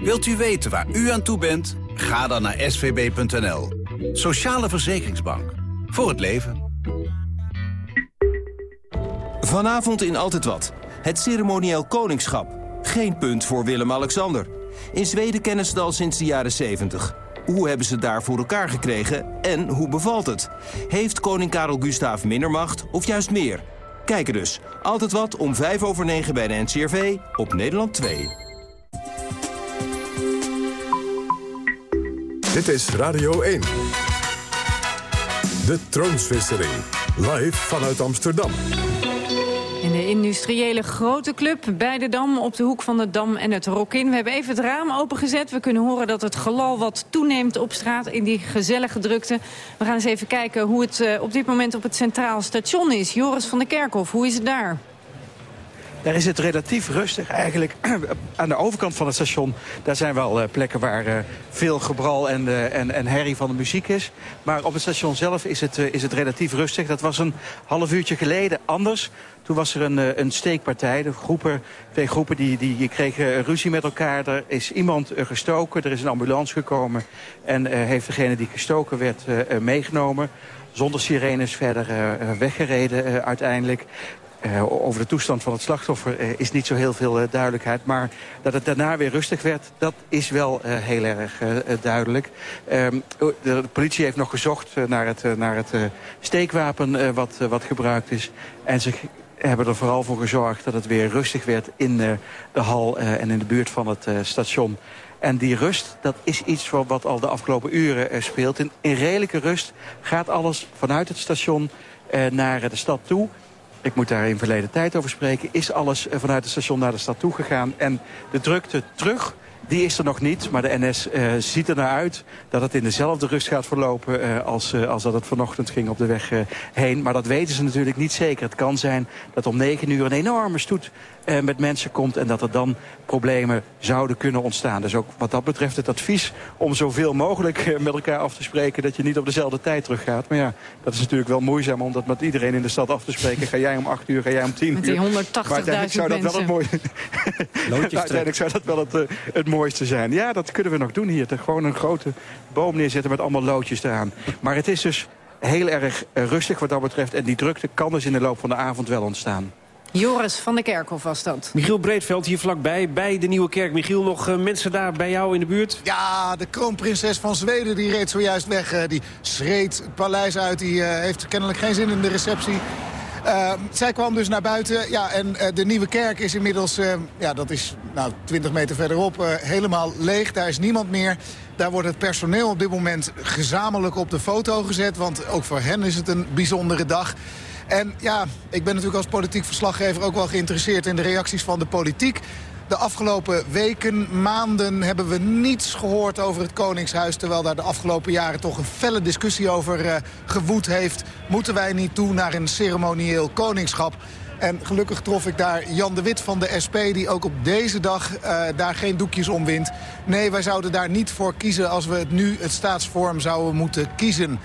Wilt u weten waar u aan toe bent? Ga dan naar svb.nl. Sociale Verzekeringsbank. Voor het leven. Vanavond in Altijd Wat. Het ceremonieel koningschap. Geen punt voor Willem-Alexander. In Zweden kennen ze het al sinds de jaren 70. Hoe hebben ze daar voor elkaar gekregen en hoe bevalt het? Heeft koning Karel Gustaaf minder macht of juist meer? Kijken dus. Altijd wat om 5 over 9 bij de NCRV op Nederland 2. Dit is Radio 1. De troonswisseling. Live vanuit Amsterdam. De industriële grote club bij de Dam, op de hoek van de Dam en het Rokin. We hebben even het raam opengezet. We kunnen horen dat het gelal wat toeneemt op straat in die gezellige drukte. We gaan eens even kijken hoe het uh, op dit moment op het Centraal Station is. Joris van der Kerkhof, hoe is het daar? Daar is het relatief rustig eigenlijk. Aan de overkant van het station, daar zijn wel uh, plekken waar uh, veel gebral en, uh, en, en herrie van de muziek is. Maar op het station zelf is het, is het relatief rustig. Dat was een half uurtje geleden anders. Toen was er een, een steekpartij. De groepen, twee groepen die, die kregen ruzie met elkaar. Er is iemand gestoken, er is een ambulance gekomen. En heeft degene die gestoken werd meegenomen zonder sirenes verder weggereden uiteindelijk. Uh, over de toestand van het slachtoffer uh, is niet zo heel veel uh, duidelijkheid. Maar dat het daarna weer rustig werd, dat is wel heel erg duidelijk. Ehm, de, de, politie heeft nog gezocht naar het, naar het steekwapen wat, wat gebruikt is. En ze hebben er vooral voor gezorgd dat het weer rustig werd in de hal en in de buurt van het station. En die rust, dat is iets wat al de afgelopen uren speelt. In, in redelijke rust gaat alles vanuit het station naar de stad toe ik moet daar in verleden tijd over spreken... is alles eh, vanuit het station naar de stad toe gegaan. En de drukte terug die is er nog niet, maar de NS eh, ziet er naar uit dat het in dezelfde rust gaat verlopen uh, als, als dat het vanochtend ging op de weg heen. Maar dat weten ze natuurlijk niet zeker. Het kan zijn dat om negen uur een enorme stoet met mensen komt en dat er dan problemen zouden kunnen ontstaan. Dus ook wat dat betreft het advies om zoveel mogelijk met elkaar af te spreken dat je niet op dezelfde tijd teruggaat. Maar ja, dat is natuurlijk wel moeizaam om dat met iedereen in de stad af te spreken. Ga jij om acht uur, ga jij om tien uur. Met die 180.000 uiteindelijk zou dat wel het mooie... uiteindelijk zou dat wel het, het mooiste zijn. Ja, dat kunnen we nog doen hier. Gewoon een grote boom neerzetten met allemaal loodjes eraan. Maar het is dus heel erg rustig wat dat betreft. En die drukte kan dus in de loop van de avond wel ontstaan. Joris van der Kerkhof was dat. Michiel Breedveld hier vlakbij, bij de Nieuwe Kerk. Michiel, nog uh, mensen daar bij jou in de buurt? Ja, de kroonprinses van Zweden die reed zojuist weg. Uh, die schreed het paleis uit. Die uh, heeft kennelijk geen zin in de receptie. Uh, zij kwam dus naar buiten. Ja, en uh, de Nieuwe Kerk is inmiddels, uh, ja, dat is nou, 20 meter verderop, helemaal leeg. Daar is niemand meer. Daar wordt het personeel op dit moment gezamenlijk op de foto gezet. Want ook voor hen is het een bijzondere dag. En ja, ik ben natuurlijk als politiek verslaggever ook wel geïnteresseerd in de reacties van de politiek. De afgelopen weken, maanden hebben we niets gehoord over het Koningshuis... terwijl daar de afgelopen jaren toch een felle discussie over uh, gewoed heeft. Moeten wij niet toe naar een ceremonieel koningschap? En gelukkig trof ik daar Jan de Wit van de SP... die ook op deze dag uh, daar geen doekjes om wint. Nee, wij zouden daar niet voor kiezen als we het nu het staatsvorm zouden moeten kiezen.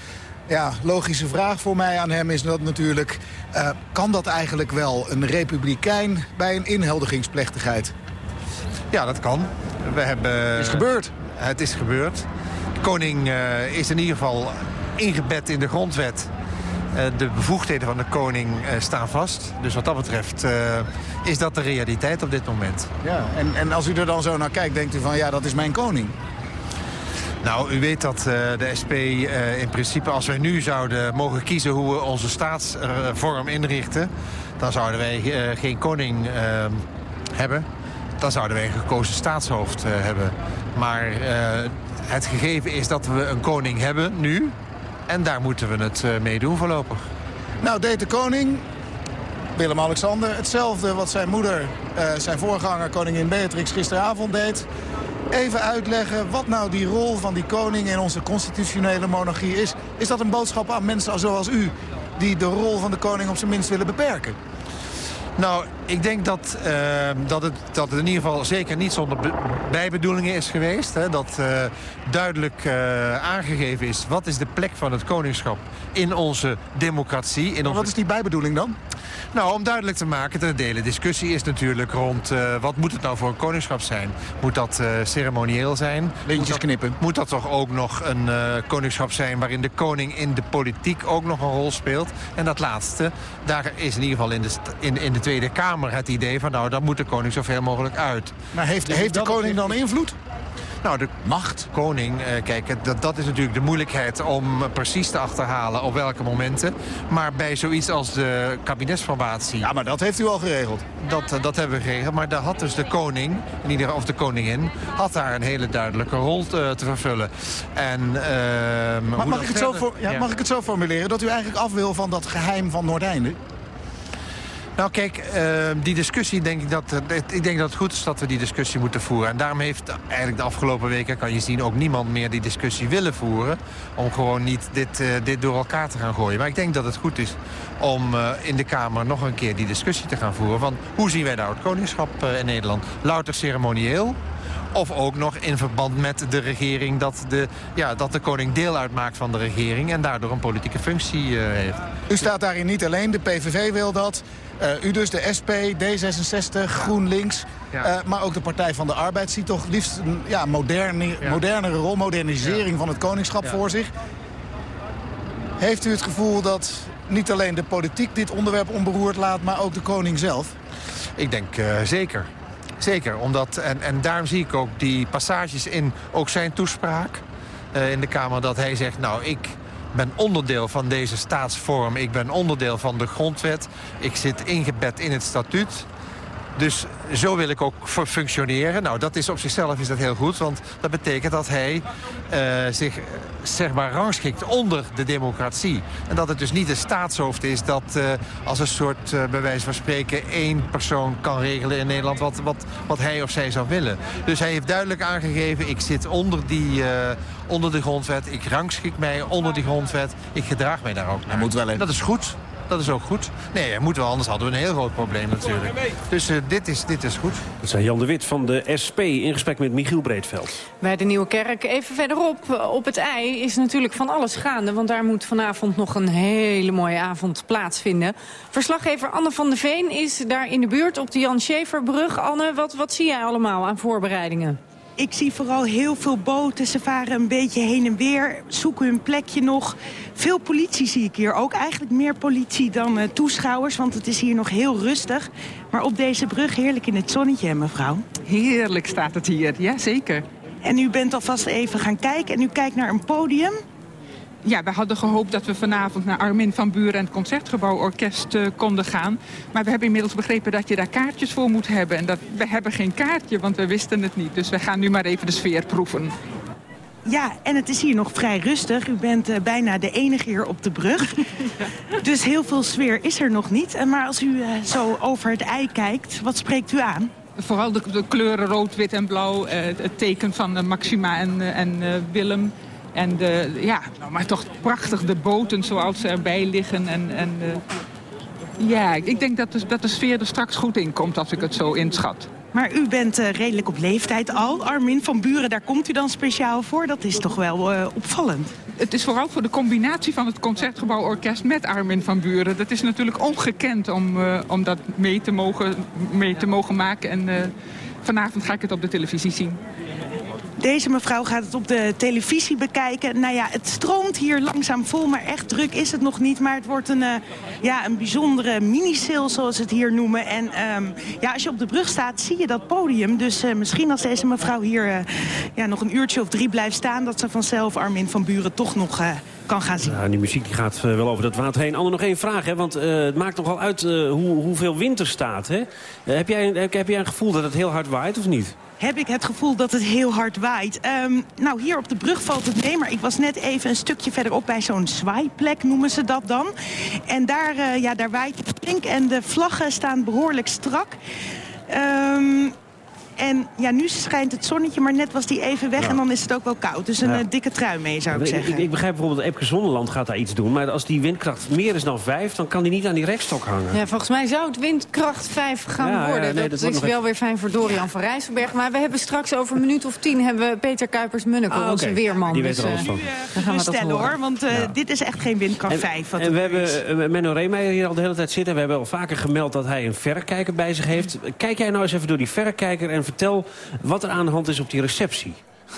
Ja, logische vraag voor mij aan hem is dat natuurlijk... Uh, kan dat eigenlijk wel, een republikein bij een inhuldigingsplechtigheid? Ja, dat kan. We hebben... Het is gebeurd. Het is gebeurd. De koning uh, is in ieder geval ingebed in de grondwet. Uh, de bevoegdheden van de koning uh, staan vast. Dus wat dat betreft is dat de realiteit op dit moment. Ja, en, en als u er dan zo naar kijkt, denkt u van ja, dat is mijn koning. Nou, u weet dat uh, de SP uh, in principe, als wij nu zouden mogen kiezen hoe we onze staatsvorm inrichten... dan zouden wij uh, geen koning hebben. Dan zouden wij een gekozen staatshoofd hebben. Maar het gegeven is dat we een koning hebben nu. En daar moeten we het mee doen voorlopig. Nou, deed de koning, Willem-Alexander, hetzelfde wat zijn moeder, zijn voorganger, koningin Beatrix, gisteravond deed even uitleggen wat nou die rol van die koning in onze constitutionele monarchie is. Is dat een boodschap aan mensen zoals u die de rol van de koning op zijn minst willen beperken? Nou, ik denk dat, uh, dat, het, dat het in ieder geval zeker niet zonder bijbedoelingen is geweest. Hè? Dat uh, duidelijk uh, aangegeven is wat is de plek van het koningschap in onze democratie. In onze... Wat is die bijbedoeling dan? Nou, om duidelijk te maken, de hele discussie is natuurlijk rond... Uh, wat moet het nou voor een koningschap zijn? Moet dat ceremonieel zijn? Lintjes knippen. Moet dat toch ook nog een koningschap zijn... waarin de koning in de politiek ook nog een rol speelt? En dat laatste, daar is in ieder geval in de, in, in de Tweede Kamer het idee van... nou, dan moet de koning zoveel mogelijk uit. Maar heeft, dus heeft de koning dan invloed? Nou, de macht, koning, eh, kijk, dat, dat is natuurlijk de moeilijkheid om precies te achterhalen op welke momenten. Maar bij zoiets als de kabinetsformatie... Ja, maar dat heeft u al geregeld. Dat, dat hebben we geregeld, maar daar had dus de koning, in ieder, of de koningin, had daar een hele duidelijke rol te, te vervullen. En, uh, maar mag ik, het zo voor, ja, ja. mag ik het zo formuleren dat u eigenlijk af wil van dat geheim van Noordeinde? Nou kijk, uh, die discussie, denk ik, dat, uh, ik denk dat het goed is dat we die discussie moeten voeren. En daarom heeft eigenlijk de afgelopen weken, kan je zien, ook niemand meer die discussie willen voeren. Om gewoon niet dit, uh, dit door elkaar te gaan gooien. Maar ik denk dat het goed is om in de Kamer nog een keer die discussie te gaan voeren. Van hoe zien wij nou het koningschap in Nederland? Louter ceremonieel? Of ook nog in verband met de regering dat de, ja, dat de koning deel uitmaakt van de regering... en daardoor een politieke functie heeft. U staat daarin niet alleen, de PVV wil dat. Uh, u dus, de SP, D66, GroenLinks... Ja. Uh, maar ook de Partij van de Arbeid ziet toch liefst een ja, moderne, ja. modernere rol... modernisering van het koningschap voor zich. Heeft u het gevoel dat niet alleen de politiek dit onderwerp onberoerd laat... maar ook de koning zelf? Ik denk zeker. Zeker, omdat, en, en daarom zie ik ook die passages in ook zijn toespraak uh, in de Kamer... dat hij zegt, nou, ik ben onderdeel van deze staatsvorm. Ik ben onderdeel van de grondwet. Ik zit ingebed in het statuut. Dus zo wil ik ook functioneren. Nou, dat is op zichzelf is dat heel goed. Want dat betekent dat hij uh, zich zeg maar rangschikt onder de democratie. En dat het dus niet een staatshoofd is dat uh, als een soort, uh, bij wijze van spreken... één persoon kan regelen in Nederland wat, wat, wat hij of zij zou willen. Dus hij heeft duidelijk aangegeven, ik zit onder, die, onder de grondwet. Ik rangschik mij onder die grondwet. Ik gedraag mij daar ook naar. Hij moet wel in. Dat is goed. Dat is ook goed. Nee, hij moet wel, anders hadden we een heel groot probleem natuurlijk. Dus uh, dit, is, dit is goed. Dat zijn Jan de Wit van de SP in gesprek met Michiel Breedveld. Bij de Nieuwe Kerk, even verderop, op het ei, is natuurlijk van alles gaande. Want daar moet vanavond nog een hele mooie avond plaatsvinden. Verslaggever Anne van der Veen is daar in de buurt op de Jan Scheverbrug. Anne, wat, wat zie jij allemaal aan voorbereidingen? Ik zie vooral heel veel boten. Ze varen een beetje heen en weer, zoeken hun plekje nog. Veel politie zie ik hier ook. Eigenlijk meer politie dan uh, toeschouwers, want het is hier nog heel rustig. Maar op deze brug heerlijk in het zonnetje, mevrouw. Heerlijk staat het hier, ja zeker. En u bent alvast even gaan kijken en u kijkt naar een podium. Ja, we hadden gehoopt dat we vanavond naar Armin van Buren en het Concertgebouworkest uh, konden gaan. Maar we hebben inmiddels begrepen dat je daar kaartjes voor moet hebben. En dat, we hebben geen kaartje, want we wisten het niet. Dus we gaan nu maar even de sfeer proeven. Ja, en het is hier nog vrij rustig. U bent uh, bijna de enige hier op de brug. ja. Dus heel veel sfeer is er nog niet. Maar als u uh, zo over het ei kijkt, wat spreekt u aan? Vooral de, de kleuren rood, wit en blauw. Het teken van Maxima en, en Willem. En de, ja, nou, maar toch prachtig de boten zoals ze erbij liggen. En, en, uh, Ja, ik denk dat de, dat de sfeer er straks goed in komt als ik het zo inschat. Maar u bent eh, redelijk op leeftijd al. Armin van Buren, daar komt u dan speciaal voor. Dat is toch wel eh, opvallend. Het is vooral voor de combinatie van het Concertgebouworkest met Armin van Buren. Dat is natuurlijk ongekend om, eh, om dat mee te, mogen, mee te mogen maken. En eh, vanavond ga ik het op de televisie zien. Deze mevrouw gaat het op de televisie bekijken. Nou ja, het stroomt hier langzaam vol, maar echt druk is het nog niet. Maar het wordt een, eh, ja, een bijzondere mini-sale, zoals ze het hier noemen. En ehm, ja, als je op de brug staat, zie je dat podium. Dus eh, misschien als deze mevrouw hier eh, ja, nog een uurtje of drie blijft staan... dat ze vanzelf Armin van Buren toch nog kan gaan zien. Nou, die muziek die gaat wel over dat water heen. Ander, nog één vraag, hè? want het maakt nogal uit hoe, hoeveel wind er staat. Hè? Heb, jij, heb, heb jij een gevoel dat het heel hard waait of niet? Heb ik het gevoel dat het heel hard waait. Ehm, nou, hier op de brug valt het mee, maar ik was net even een stukje verderop bij zo'n zwaaiplek, noemen ze dat dan. En daar, eh, ja, daar waait het flink en de vlaggen staan behoorlijk strak. Ehm, en ja, nu schijnt het zonnetje, maar net was die even weg en dan is het ook wel koud. Dus een Ja. eh, dikke trui mee, zou ik Ik, zeggen. ik, ik begrijp bijvoorbeeld dat Epke Zonderland gaat daar iets doen. Maar als die windkracht meer is dan vijf, dan kan die niet aan die rekstok hangen. Ja, volgens mij zou het windkracht 5 gaan Ja, ja, worden. nee, dat, dat wordt is wel even- weer fijn voor Dorian van Rijsselberg. Maar we hebben straks over een minuut of tien hebben we Peter Kuipers-Munnekel, Ah, onze weerman. Die weet Dus, er alles eh, van. dan gaan we Stellen horen. hoor, want eh, dit is echt geen windkracht En- 5. Wat En we nu is. hebben Menno Reemeijer hier al de hele tijd zitten. We hebben al vaker gemeld dat hij een verrekijker bij zich heeft. Kijk jij nou eens even door die verrekijker en vertel wat er aan de hand is op die receptie.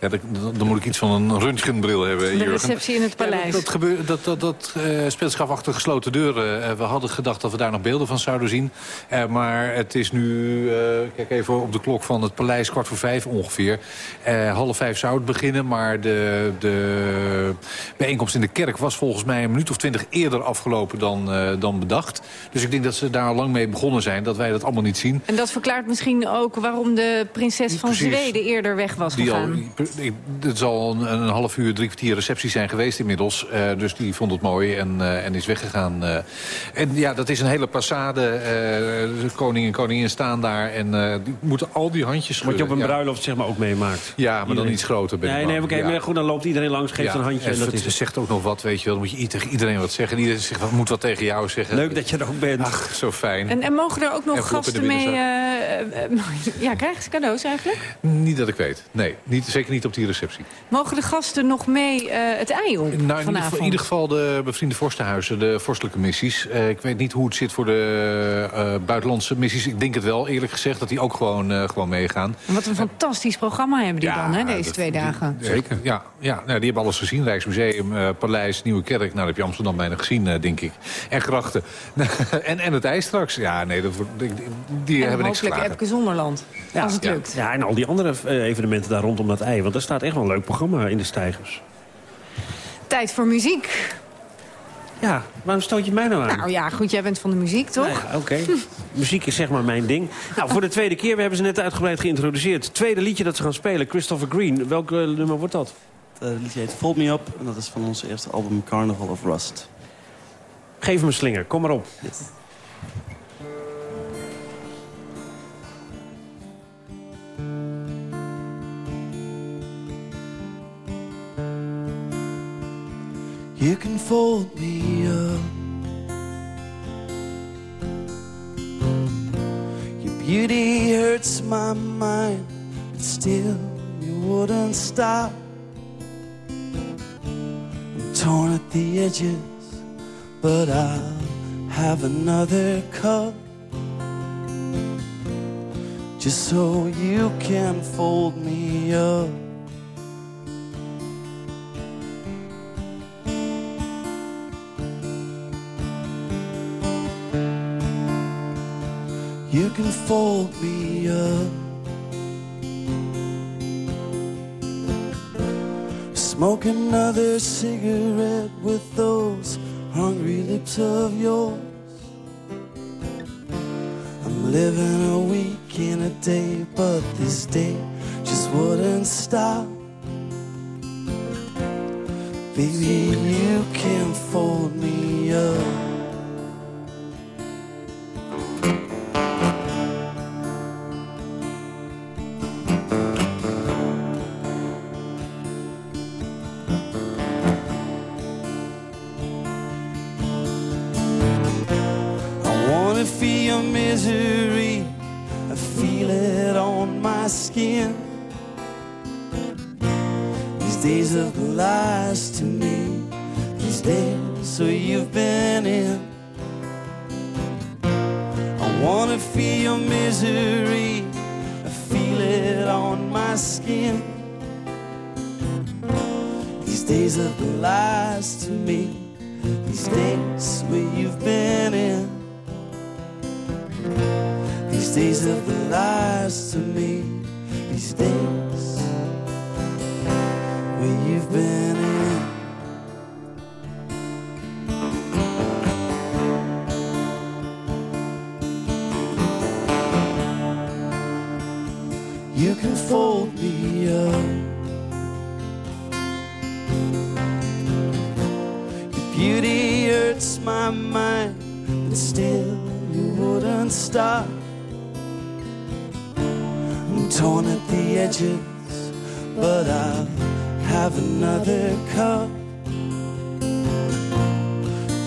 Ja, dan, dan moet ik iets van een röntgenbril hebben, De Jurgen. receptie in het Ja, paleis. dat, dat, gebeur, dat, dat, dat eh, speelt zich af achter gesloten deuren. Eh, we hadden gedacht dat we daar nog beelden van zouden zien. Eh, maar het is nu, eh, kijk even op de klok van het paleis, kwart voor vijf ongeveer. Eh, half vijf zou het beginnen, maar de, de bijeenkomst in de kerk... was volgens mij een minuut of twintig eerder afgelopen dan, eh, dan bedacht. Dus ik denk dat ze daar al lang mee begonnen zijn, dat wij dat allemaal niet zien. En dat verklaart misschien ook waarom de prinses van Precies. Zweden eerder weg was Die al, gegaan. het zal een, een half uur, drie kwartier receptie zijn geweest inmiddels. Eh, dus die vond het mooi en, eh, en is weggegaan. eh. en ja, dat is een hele passade. eh, de koning en koningin staan daar en eh, die moeten al die handjes schudden. Wat je op een ja. bruiloft zeg maar ook meemaakt. Ja, maar dan iets groter ben ik Nee, nee, oké, Ja. maar goed, dan loopt iedereen langs, geeft Ja, een handje. en En dat is het. zegt ook nog wat, weet je wel. Dan moet je tegen iedereen wat zeggen. En iedereen zegt, wat moet wat tegen jou zeggen. Leuk dat je er ook bent. Ach, zo fijn. En, en mogen er ook nog gasten mee... ja, krijgen ze cadeaus eigenlijk? Niet dat ik weet. Nee, niet, zeker niet op die receptie. Mogen de gasten nog mee eh, het ei op Nou, in ieder, vanavond? geval, in ieder geval de bevriende vorstenhuizen, de vorstelijke missies. Eh, ik weet niet hoe het zit voor de eh, buitenlandse missies. Ik denk het wel, eerlijk gezegd, dat die ook gewoon, eh, gewoon meegaan. En Wat een fantastisch programma hebben die Ja, dan, hè, deze dat- twee dagen. Zeker. Ja, ja nou, die hebben alles gezien. Rijksmuseum, eh, Paleis, Nieuwe Kerk. Nou, dat heb je Amsterdam bijna gezien, denk ik. En grachten. en, en het ijs straks. Ja, nee, dat, wordt- die, die en hebben niks hopelijk geklaagd. Epke Zonderland, als het ja. lukt. Ja, en al die andere eh, evenementen daar rondom dat ei. Want er staat echt wel een leuk programma in de stijgers. Tijd voor muziek. Ja, waarom stoot je mij nou aan? Nou ja, goed, jij bent van de muziek, toch? Nou ja, Oké, muziek is zeg maar mijn ding. Nou, voor de tweede keer, we hebben ze net uitgebreid geïntroduceerd. Het tweede liedje dat ze gaan spelen, Christopher Green. Welk nummer wordt dat? Het eh, liedje heet Fold Me Up en dat is van ons eerste album Carnival of Rust. Geef hem een slinger, kom maar op. You can fold me up. Your beauty hurts my mind, but still you wouldn't stop. I'm torn at the edges, but I'll have another cup. Just so you can fold me up. You can fold me up. Smoke another cigarette with those hungry lips of yours. I'm living a week in a day, but this day just wouldn't stop. Baby, you can fold me up. Torn at the edges, but I'll have another cup.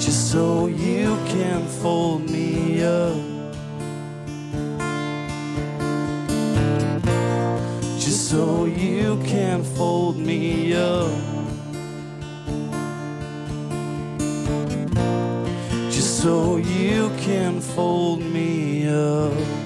Just so you can fold me up. Just so you can fold me up. Just so you can fold me up.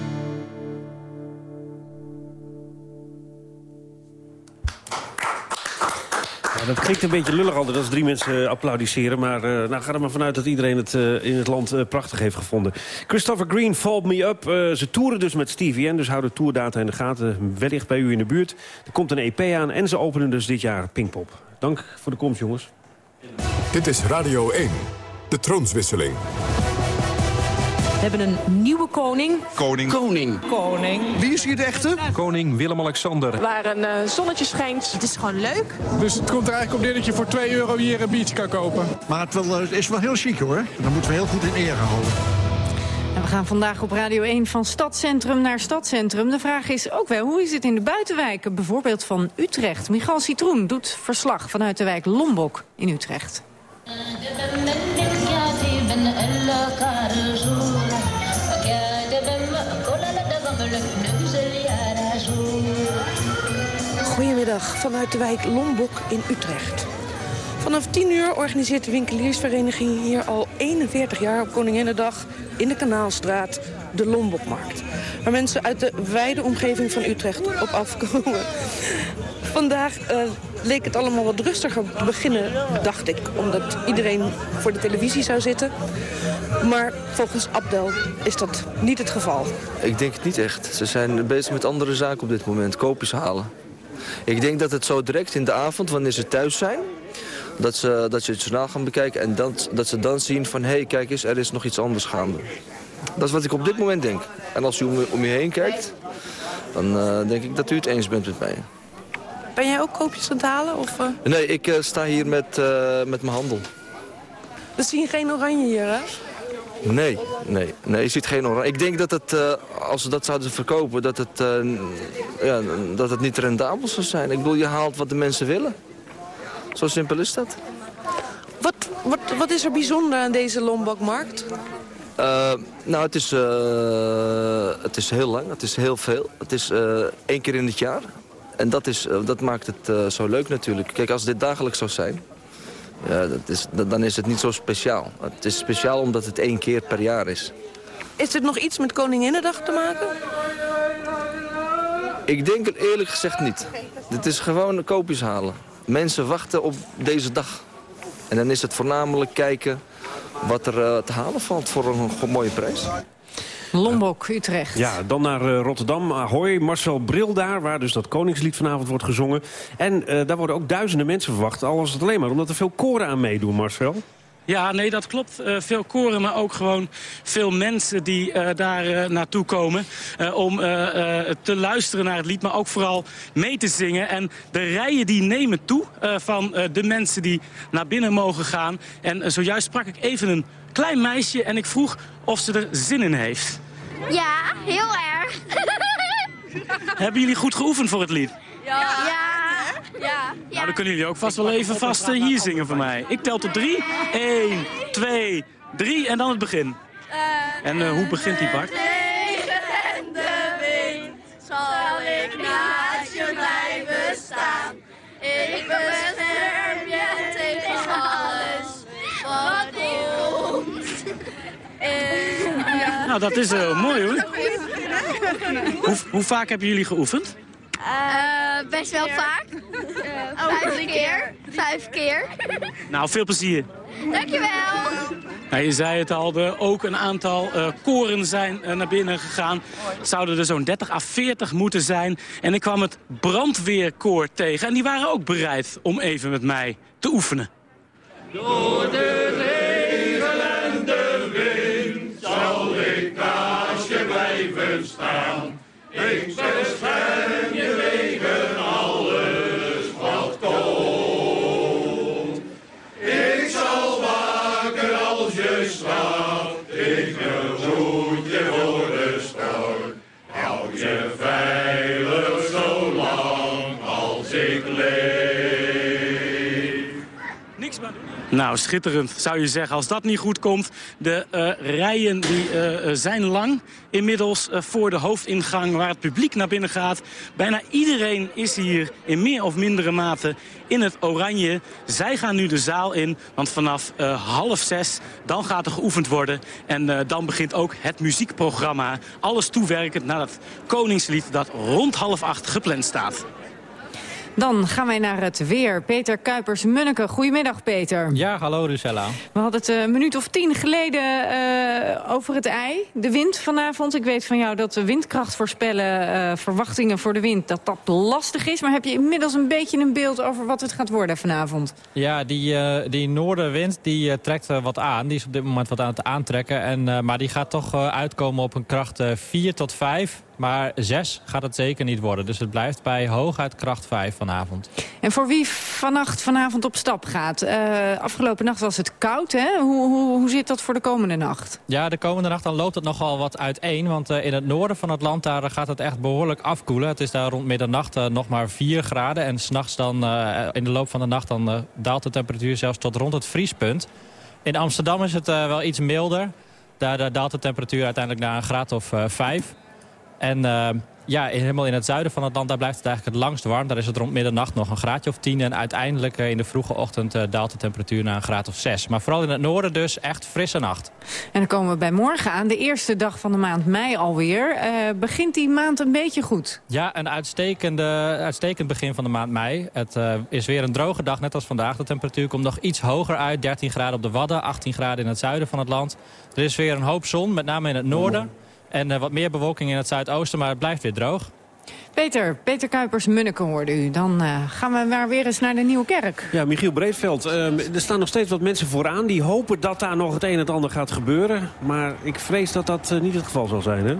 Dat klinkt een beetje lullig altijd als drie mensen eh, applaudisseren. Maar uh, nou, ga er maar vanuit dat iedereen het uh, in het land prachtig heeft gevonden. Christopher Green, Fold Me Up. ze toeren dus met Stevie N, dus houden tourdata in de gaten. Wellicht bij u in de buurt. Er komt een EP aan en ze openen dus dit jaar Pinkpop. Dank voor de komst, jongens. Dit is Radio 1, de troonswisseling. We hebben een nieuwe koning. Koning. Koning. Koning. Wie is hier de echte? Koning Willem-Alexander. Waar een uh, zonnetje schijnt. Het is gewoon leuk. Dus het komt er eigenlijk op neer dat je voor 2 euro hier een biertje kan kopen. Maar het, wel, het is wel heel chic hoor. Dat moeten we heel goed in ere houden. En we gaan vandaag op Radio 1 van stadcentrum naar stadcentrum. De vraag is ook wel, hoe is het in de buitenwijken? Bijvoorbeeld van Utrecht. Michal Citroen doet verslag vanuit de wijk Lombok in Utrecht. Goedemiddag vanuit de wijk Lombok in Utrecht. Vanaf 10 uur organiseert de winkeliersvereniging hier al 41 jaar op Koninginnedag in de Kanaalstraat de Lombokmarkt. Waar mensen uit de wijde omgeving van Utrecht op afkomen. Vandaag uh, leek het allemaal wat rustiger te beginnen, dacht ik. Omdat iedereen voor de televisie zou zitten. Maar volgens Abdel is dat niet het geval. Ik denk het niet echt. Ze zijn bezig met andere zaken op dit moment. Koopjes halen. Ik denk dat het zo direct in de avond, wanneer ze thuis zijn... dat ze, dat ze het journaal gaan bekijken en dat, dat ze dan zien van... hé, hey, kijk eens, er is nog iets anders gaande. Dat is wat ik op dit moment denk. En als u om, om je heen kijkt, dan uh, denk ik dat u het eens bent met mij. Ben jij ook koopjes aan het halen? Of, uh... Nee, ik uh, sta hier met, met mijn handel. We zien geen oranje hier, hè? Nee, nee, nee, je ziet geen oranje. Ik denk dat het, uh, als ze dat zouden verkopen, dat het, uh, ja, dat het niet rendabel zou zijn. Ik bedoel, je haalt wat de mensen willen. Zo simpel is dat. Wat, wat, wat is er bijzonder aan deze Lombokmarkt? Uh, nou, het is, het is heel lang, het is heel veel. Het is één keer in het jaar. En dat, is, dat maakt het zo leuk natuurlijk. Kijk, als dit dagelijks zou zijn... Ja, dat is, dat, dan is het niet zo speciaal. Het is speciaal omdat het één keer per jaar is. Is dit nog iets met Koninginnedag te maken? Ik denk het eerlijk gezegd niet. Dit is gewoon koopjes halen. Mensen wachten op deze dag. En dan is het voornamelijk kijken wat er uh, te halen valt voor een mooie prijs. Lombok, Utrecht. Ja, dan naar uh, Rotterdam. Ahoy, Marcel Bril daar, waar dus dat Koningslied vanavond wordt gezongen. En uh, daar worden ook duizenden mensen verwacht. Al was het alleen maar omdat er veel koren aan meedoen, Marcel. Ja, nee, dat klopt. Uh, veel koren, maar ook gewoon veel mensen die uh, daar uh, naartoe komen... om te luisteren naar het lied, maar ook vooral mee te zingen. En de rijen die nemen toe van de mensen die naar binnen mogen gaan. En zojuist sprak ik even een klein meisje en ik vroeg of ze er zin in heeft. Ja, heel erg. Hebben jullie goed geoefend voor het lied? Ja. ja. Ja. Nou, dan kunnen jullie ook vast wel even vast uh, hier zingen voor mij. Ik tel tot drie. 1, 2, 3 en dan het begin. Uh, En eh, hoe begint die Bart? Nou, dat is heel mooi hoor. Hoe, hoe vaak hebben jullie geoefend? Eh, best wel vaak. Vijf keer. Vijf keer. Nou, veel plezier. Dankjewel. Nou, je zei het al, er ook een aantal eh, koren zijn eh, naar binnen gegaan. Het zouden er zo'n 30 à 40 moeten zijn. En ik kwam het brandweerkoor tegen. En die waren ook bereid om even met mij te oefenen. Door de Nou, schitterend zou je zeggen. Als dat niet goed komt, de eh, rijen die, eh, eh, zijn lang. Inmiddels eh, voor de hoofdingang waar het publiek naar binnen gaat. Bijna iedereen is hier in meer of mindere mate in het oranje. Zij gaan nu de zaal in, want vanaf half zes dan gaat er geoefend worden. En dan begint ook het muziekprogramma. Alles toewerkend naar het Koningslied dat rond half acht gepland staat. Dan gaan wij naar het weer. Peter Kuipers-Munneke. Goedemiddag, Peter. Ja, hallo Lucella. We hadden het eh, een minuut of tien geleden eh, over het ei. De wind vanavond. Ik weet van jou dat de windkracht voorspellen, eh, verwachtingen voor de wind, dat dat lastig is. Maar heb je inmiddels een beetje een beeld over wat het gaat worden vanavond? Ja, die, die noordenwind die, trekt wat aan. Die is op dit moment wat aan het aantrekken. En, maar die gaat toch uitkomen op een kracht eh, 4 tot 5. Maar 6 gaat het zeker niet worden. Dus het blijft bij hooguit kracht 5 vanavond. En voor wie vannacht vanavond op stap gaat? Eh, afgelopen nacht was het koud, hè? Hoe, hoe, hoe zit dat voor de komende nacht? Ja, de komende nacht dan loopt het nogal wat uiteen. Want eh, in het noorden van het land daar gaat het echt behoorlijk afkoelen. Het is daar rond middernacht eh, nog maar 4 graden. En s'nachts dan, in de loop van de nacht dan, daalt de temperatuur zelfs tot rond het vriespunt. In Amsterdam is het wel iets milder. Daar, daalt de temperatuur uiteindelijk naar een graad of eh, 5. En eh, ja, helemaal in het zuiden van het land daar blijft het eigenlijk het langst warm. Daar is het rond middernacht nog een graadje of 10. En uiteindelijk eh, in de vroege ochtend eh, daalt de temperatuur naar een graad of 6. Maar vooral in het noorden dus echt frisse nacht. En dan komen we bij morgen aan, de eerste dag van de maand mei alweer. Eh, begint die maand een beetje goed? Ja, een uitstekende, uitstekend begin van de maand mei. Het is weer een droge dag, net als vandaag. De temperatuur komt nog iets hoger uit. 13 graden op de Wadden, 18 graden in het zuiden van het land. Er is weer een hoop zon, met name in het noorden. En eh, wat meer bewolking in het zuidoosten, maar het blijft weer droog. Peter, Peter Kuipers-Munneke hoorde u. Dan eh, gaan we maar weer eens naar de Nieuwe Kerk. Ja, Michiel Breedveld. ehm, er staan nog steeds wat mensen vooraan. Die hopen dat daar nog het een en het ander gaat gebeuren. Maar ik vrees dat dat eh, niet het geval zal zijn, hè?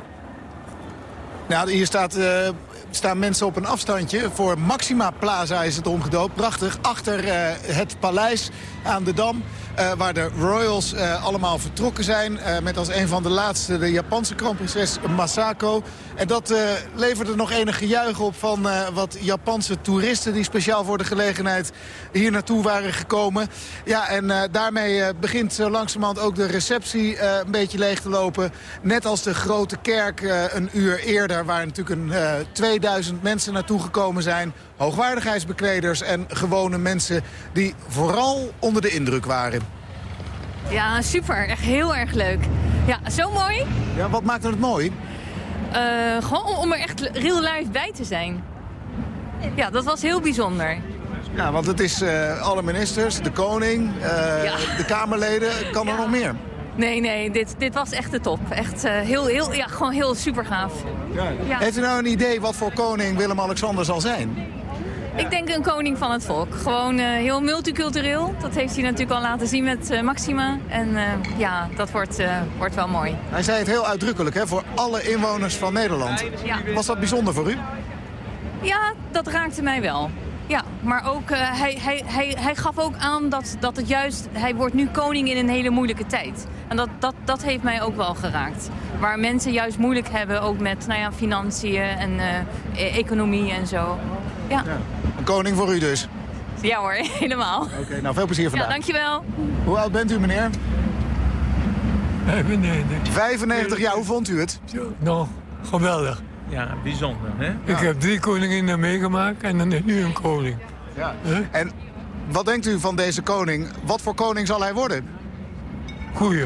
Nou, hier staat, eh, staan mensen op een afstandje. Voor Maxima Plaza is het omgedoopt. Prachtig. Achter eh, het paleis aan de Dam. Eh, waar de royals eh, allemaal vertrokken zijn. eh, met als een van de laatste de Japanse kroonprinses Masako. En dat leverde nog enig gejuich op van wat Japanse toeristen... die speciaal voor de gelegenheid hier naartoe waren gekomen. Ja, en daarmee begint zo langzamerhand ook de receptie een beetje leeg te lopen. Net als de grote kerk een uur eerder... waar natuurlijk een, eh 2000 mensen naartoe gekomen zijn. Hoogwaardigheidsbekleders en gewone mensen... die vooral onder de indruk waren. Ja, super. Echt heel erg leuk. Ja, zo mooi. Ja, wat maakte het mooi? Eh, gewoon om, er echt real life bij te zijn. Ja, dat was heel bijzonder. Ja, want het is eh, alle ministers, de koning, eh, Ja. de Kamerleden. Kan er nog meer? Nee, nee, dit, dit was echt de top. Echt heel, heel, ja, gewoon heel super gaaf. Ja. Heeft u nou een idee wat voor koning Willem-Alexander zal zijn? Ik denk een koning van het volk. Gewoon eh, heel multicultureel. Dat heeft hij natuurlijk al laten zien met eh, Maxima. En eh, ja, dat wordt, eh, wordt wel mooi. Hij zei het heel uitdrukkelijk, hè, voor alle inwoners van Nederland. Ja. Was dat bijzonder voor u? Ja, dat raakte mij wel. Ja, maar ook, eh, hij, hij, hij, hij gaf ook aan dat, dat het juist... Hij wordt nu koning in een hele moeilijke tijd. En dat, dat, dat heeft mij ook wel geraakt. Waar mensen juist moeilijk hebben, ook met nou ja, financiën en eh, e- economie en zo. Ja. Een koning voor u dus. Ja hoor, helemaal. Oké, nou veel plezier vandaag. Ja, dankjewel. Hoe oud bent u, meneer? 95. 95 jaar, hoe vond u het? Nou, geweldig. Ja, bijzonder, hè? Ik heb drie koninginnen meegemaakt en dan is nu een koning. Ja. En wat denkt u van deze koning? Wat voor koning zal hij worden? Goeie.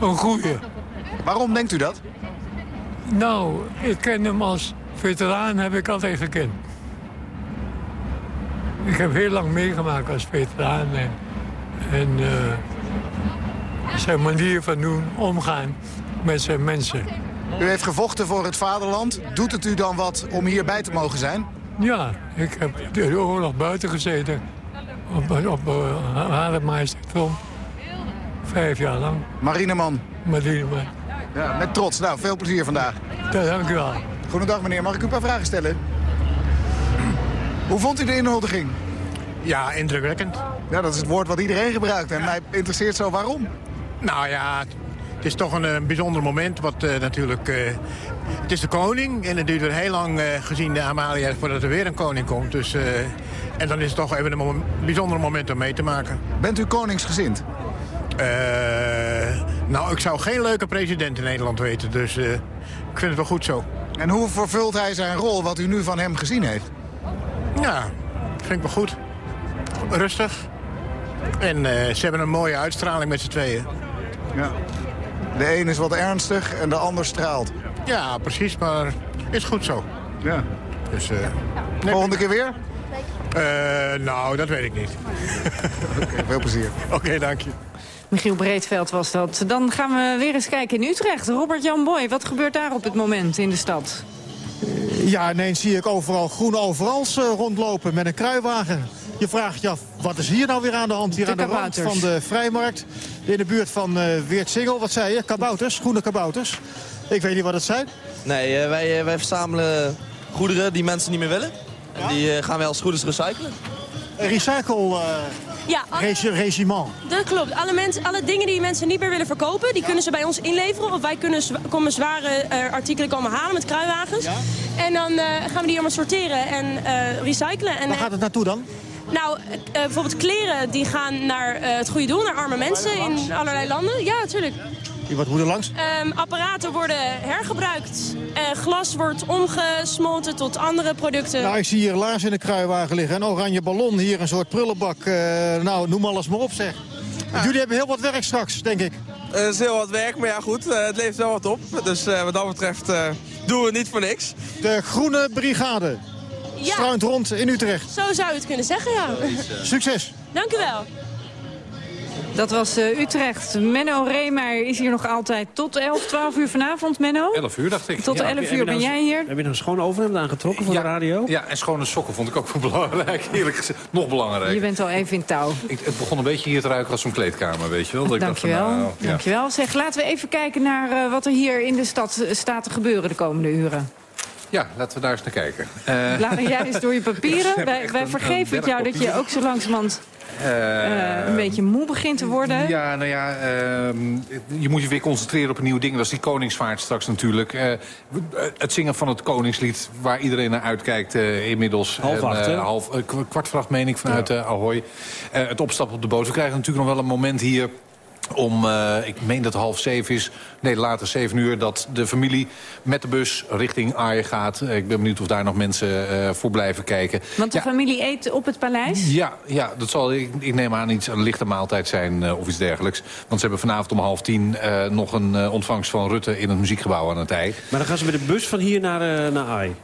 Een goeie. Waarom denkt u dat? Nou, ik ken hem als veteraan, heb ik altijd gekend. Ik heb heel lang meegemaakt als veteraan. En, en eh, zijn manier van doen, omgaan met zijn mensen. U heeft gevochten voor het vaderland. Doet het u dan wat om hierbij te mogen zijn? Ja, ik heb de oorlog buiten gezeten. Op, op uh, Haarlemmeesterstroom. Vijf jaar lang. Marineman. Marineman. Ja, met trots. Nou, veel plezier vandaag. Ja, dank u wel. Goedendag meneer, mag ik u een paar vragen stellen? Hoe vond u de inhuldiging? Ja, indrukwekkend. Ja, dat is het woord wat iedereen gebruikt. En mij interesseert zo waarom. Nou ja, het is toch een, een bijzonder moment. Wat uh, natuurlijk... Uh, het is de koning en het duurt weer heel lang uh, gezien de Amalia voordat er weer een koning komt. Dus, en dan is het toch even een bijzonder moment om mee te maken. Bent u koningsgezind? nou, ik zou geen leuke president in Nederland weten. Dus ik vind het wel goed zo. En hoe vervult hij zijn rol wat u nu van hem gezien heeft? Ja, vind ik wel goed. Rustig. En ze hebben een mooie uitstraling met z'n tweeën. Ja. De een is wat ernstig en de ander straalt. Ja, precies, maar is goed zo. Ja. Dus, uh, Volgende keer weer? Uh, nou, dat weet ik niet. Oké, okay, veel plezier. Oké, okay, dank je. Michiel Breedveld was dat. Dan gaan we weer eens kijken in Utrecht. Robert-Jan Boy, wat gebeurt daar op het moment in de stad? Ja, ineens zie ik overal groene overals uh, rondlopen met een kruiwagen. Je vraagt je af, wat is hier nou weer aan de hand? Hier de aan de kabouters. rand van de Vrijmarkt. In de buurt van uh, Weertsingel. Wat zei je? Kabouters, groene kabouters. Ik weet niet wat het zijn. Nee, uh, wij, wij verzamelen goederen die mensen niet meer willen. En die gaan wij als goed is recyclen. Recycle... Ja, alle, regiment. Dat klopt. Alle, mensen, alle dingen die mensen niet meer willen verkopen, die kunnen ze bij ons inleveren. Of wij kunnen komen zware uh, artikelen komen halen met kruiwagens. Ja? En dan uh, gaan we die allemaal sorteren en uh, recyclen. En, Waar gaat het naartoe dan? Nou, bijvoorbeeld kleren die gaan naar het goede doel, naar arme mensen in allerlei landen. Ja, natuurlijk. Wat moet er langs? Um, apparaten worden hergebruikt. Uh, glas wordt omgesmolten tot andere producten. Nou, ik zie hier laars in de kruiwagen liggen. Een oranje ballon, hier een soort prullenbak. Uh, nou, noem alles maar op, zeg. Ja. Jullie hebben heel wat werk straks, denk ik. Het uh, is heel wat werk, maar ja goed, het levert wel wat op. Dus wat dat betreft doen we het niet voor niks. De Groene Brigade ja. struint rond in Utrecht. Zo zou je het kunnen zeggen, ja. Succes. Dank u wel. Dat was uh, Utrecht. Menno Reemeyer is hier nog altijd tot 11, 12 uur vanavond, Menno? 11 uur, dacht ik. Tot ja. 11 uur ben jij hier. Heb je een schoon overhemd aangetrokken voor ja, de radio? Ja, en schone sokken vond ik ook wel belangrijk. Eerlijk gezegd, nog belangrijk. Je bent al even in touw. Ik, het begon een beetje hier te ruiken als zo'n kleedkamer, weet je wel. Dat Dankjewel. Ik dacht nou, ja. Dankjewel. Zeg, laten we even kijken naar uh, wat er hier in de stad staat te gebeuren de komende uren. Ja, laten we daar eens naar kijken. Uh, Blader jij eens door je papieren. wij wij vergeven het jou dat je ook zo langzamerhand uh, uh, een beetje moe begint te worden. Ja, nou ja, uh, je moet je weer concentreren op een nieuw ding. Dat is die koningsvaart straks natuurlijk. Uh, het zingen van het koningslied waar iedereen naar uitkijkt uh, inmiddels. Half acht, en, half, kwart voor acht meen ik vanuit ja. Ahoy. het opstappen op de boot. We krijgen natuurlijk nog wel een moment hier om, uh, ik meen dat het half zeven is, nee later zeven uur... dat de familie met de bus richting Aaien gaat. Ik ben benieuwd of daar nog mensen uh, voor blijven kijken. Want de ja. familie eet op het paleis? Ja, ja dat zal, ik, ik neem aan iets, een lichte maaltijd zijn uh, of iets dergelijks. Want ze hebben vanavond om half tien nog een ontvangst van Rutte... in het muziekgebouw aan het IJ. Maar dan gaan ze met de bus van hier naar, naar Aaien?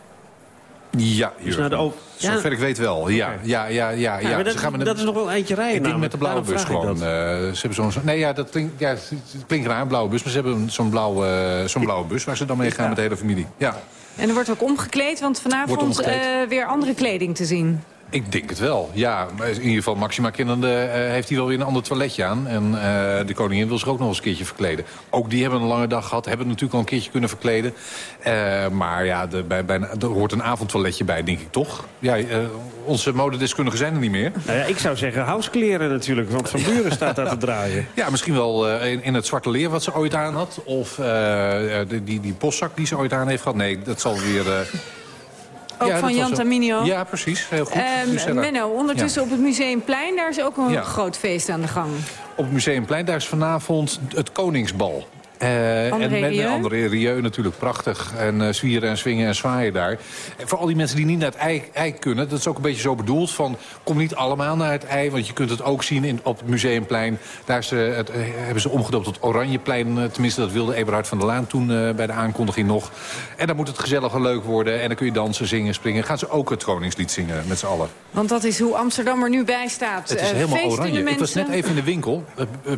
Ja, dus naar de ja. zover ik weet wel. Ja, okay. ja, ja, ja, ja. ja dat, ze gaan met dat is nog wel een eindje rijden. Ik denk met de blauwe bus gewoon. Uh, ze hebben zo'n, zo nee, ja, dat klinkt, ja, het klinkt raar, een blauwe bus. Maar ze hebben zo'n blauwe, zo'n blauwe bus waar ze dan mee gaan ja. met de hele familie. Ja. En er wordt ook omgekleed, want vanavond uh, weer andere kleding te zien. Ik denk het wel, ja. In ieder geval Maxima kennende uh, heeft hij wel weer een ander toiletje aan. En uh, de koningin wil zich ook nog eens een keertje verkleden. Ook die hebben een lange dag gehad, hebben natuurlijk al een keertje kunnen verkleden. Uh, maar ja, de, bij, bij, er hoort een avondtoiletje bij, denk ik toch? Ja, onze modedeskundigen zijn er niet meer. Nou ja, ik zou zeggen housekleren natuurlijk, want Van Buren staat daar te draaien. Ja, misschien wel in, in, het zwarte leer wat ze ooit aan had. Of die, die postzak die ze ooit aan heeft gehad. Nee, dat zal weer... Ook Ja, van Jan Taminio. Ja, precies. Heel goed. Ehm, Lucella. Menno, ondertussen op het Museumplein, daar is ook een Ja. groot feest aan de gang. Op het Museumplein, daar is vanavond het Koningsbal. Eh, en met Rieu? André Rieu natuurlijk prachtig. En eh, zwieren en swingen en zwaaien daar. En voor al die mensen die niet naar het ei, ei kunnen... dat is ook een beetje zo bedoeld van... kom niet allemaal naar het ei, want je kunt het ook zien in, op het Museumplein. Daar eh, het, hebben ze omgedoopt tot Oranjeplein. tenminste, dat wilde Eberhard van der Laan toen bij de aankondiging nog. En dan moet het gezellig en leuk worden. En dan kun je dansen, zingen, springen. Gaan ze ook het Koningslied zingen met z'n allen. Want dat is hoe Amsterdam er nu bij staat. Het is helemaal oranje. Ik was net even in de winkel.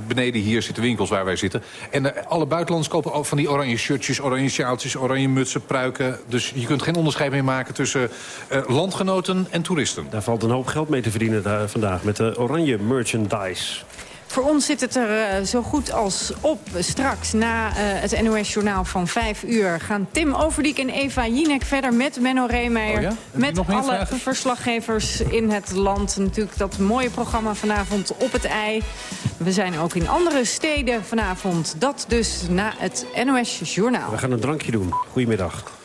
Beneden hier zitten winkels waar wij zitten. En alle buitenlanders kopen van die oranje shirtjes, oranje sjaaltjes, oranje mutsen, pruiken. Dus je kunt geen onderscheid meer maken tussen eh, landgenoten en toeristen. Daar valt een hoop geld mee te verdienen vandaag met de oranje merchandise. Voor ons zit het er eh, zo goed als op. Straks na eh, het NOS-journaal van 5 uur... gaan Tim Overdiek en Eva Jinek verder met Menno Reemeijer. Oh ja? Met alle vragen? verslaggevers in het land. Natuurlijk dat mooie programma vanavond op het ei. We zijn ook in andere steden vanavond. Dat dus na het NOS-journaal. We gaan een drankje doen. Goedemiddag.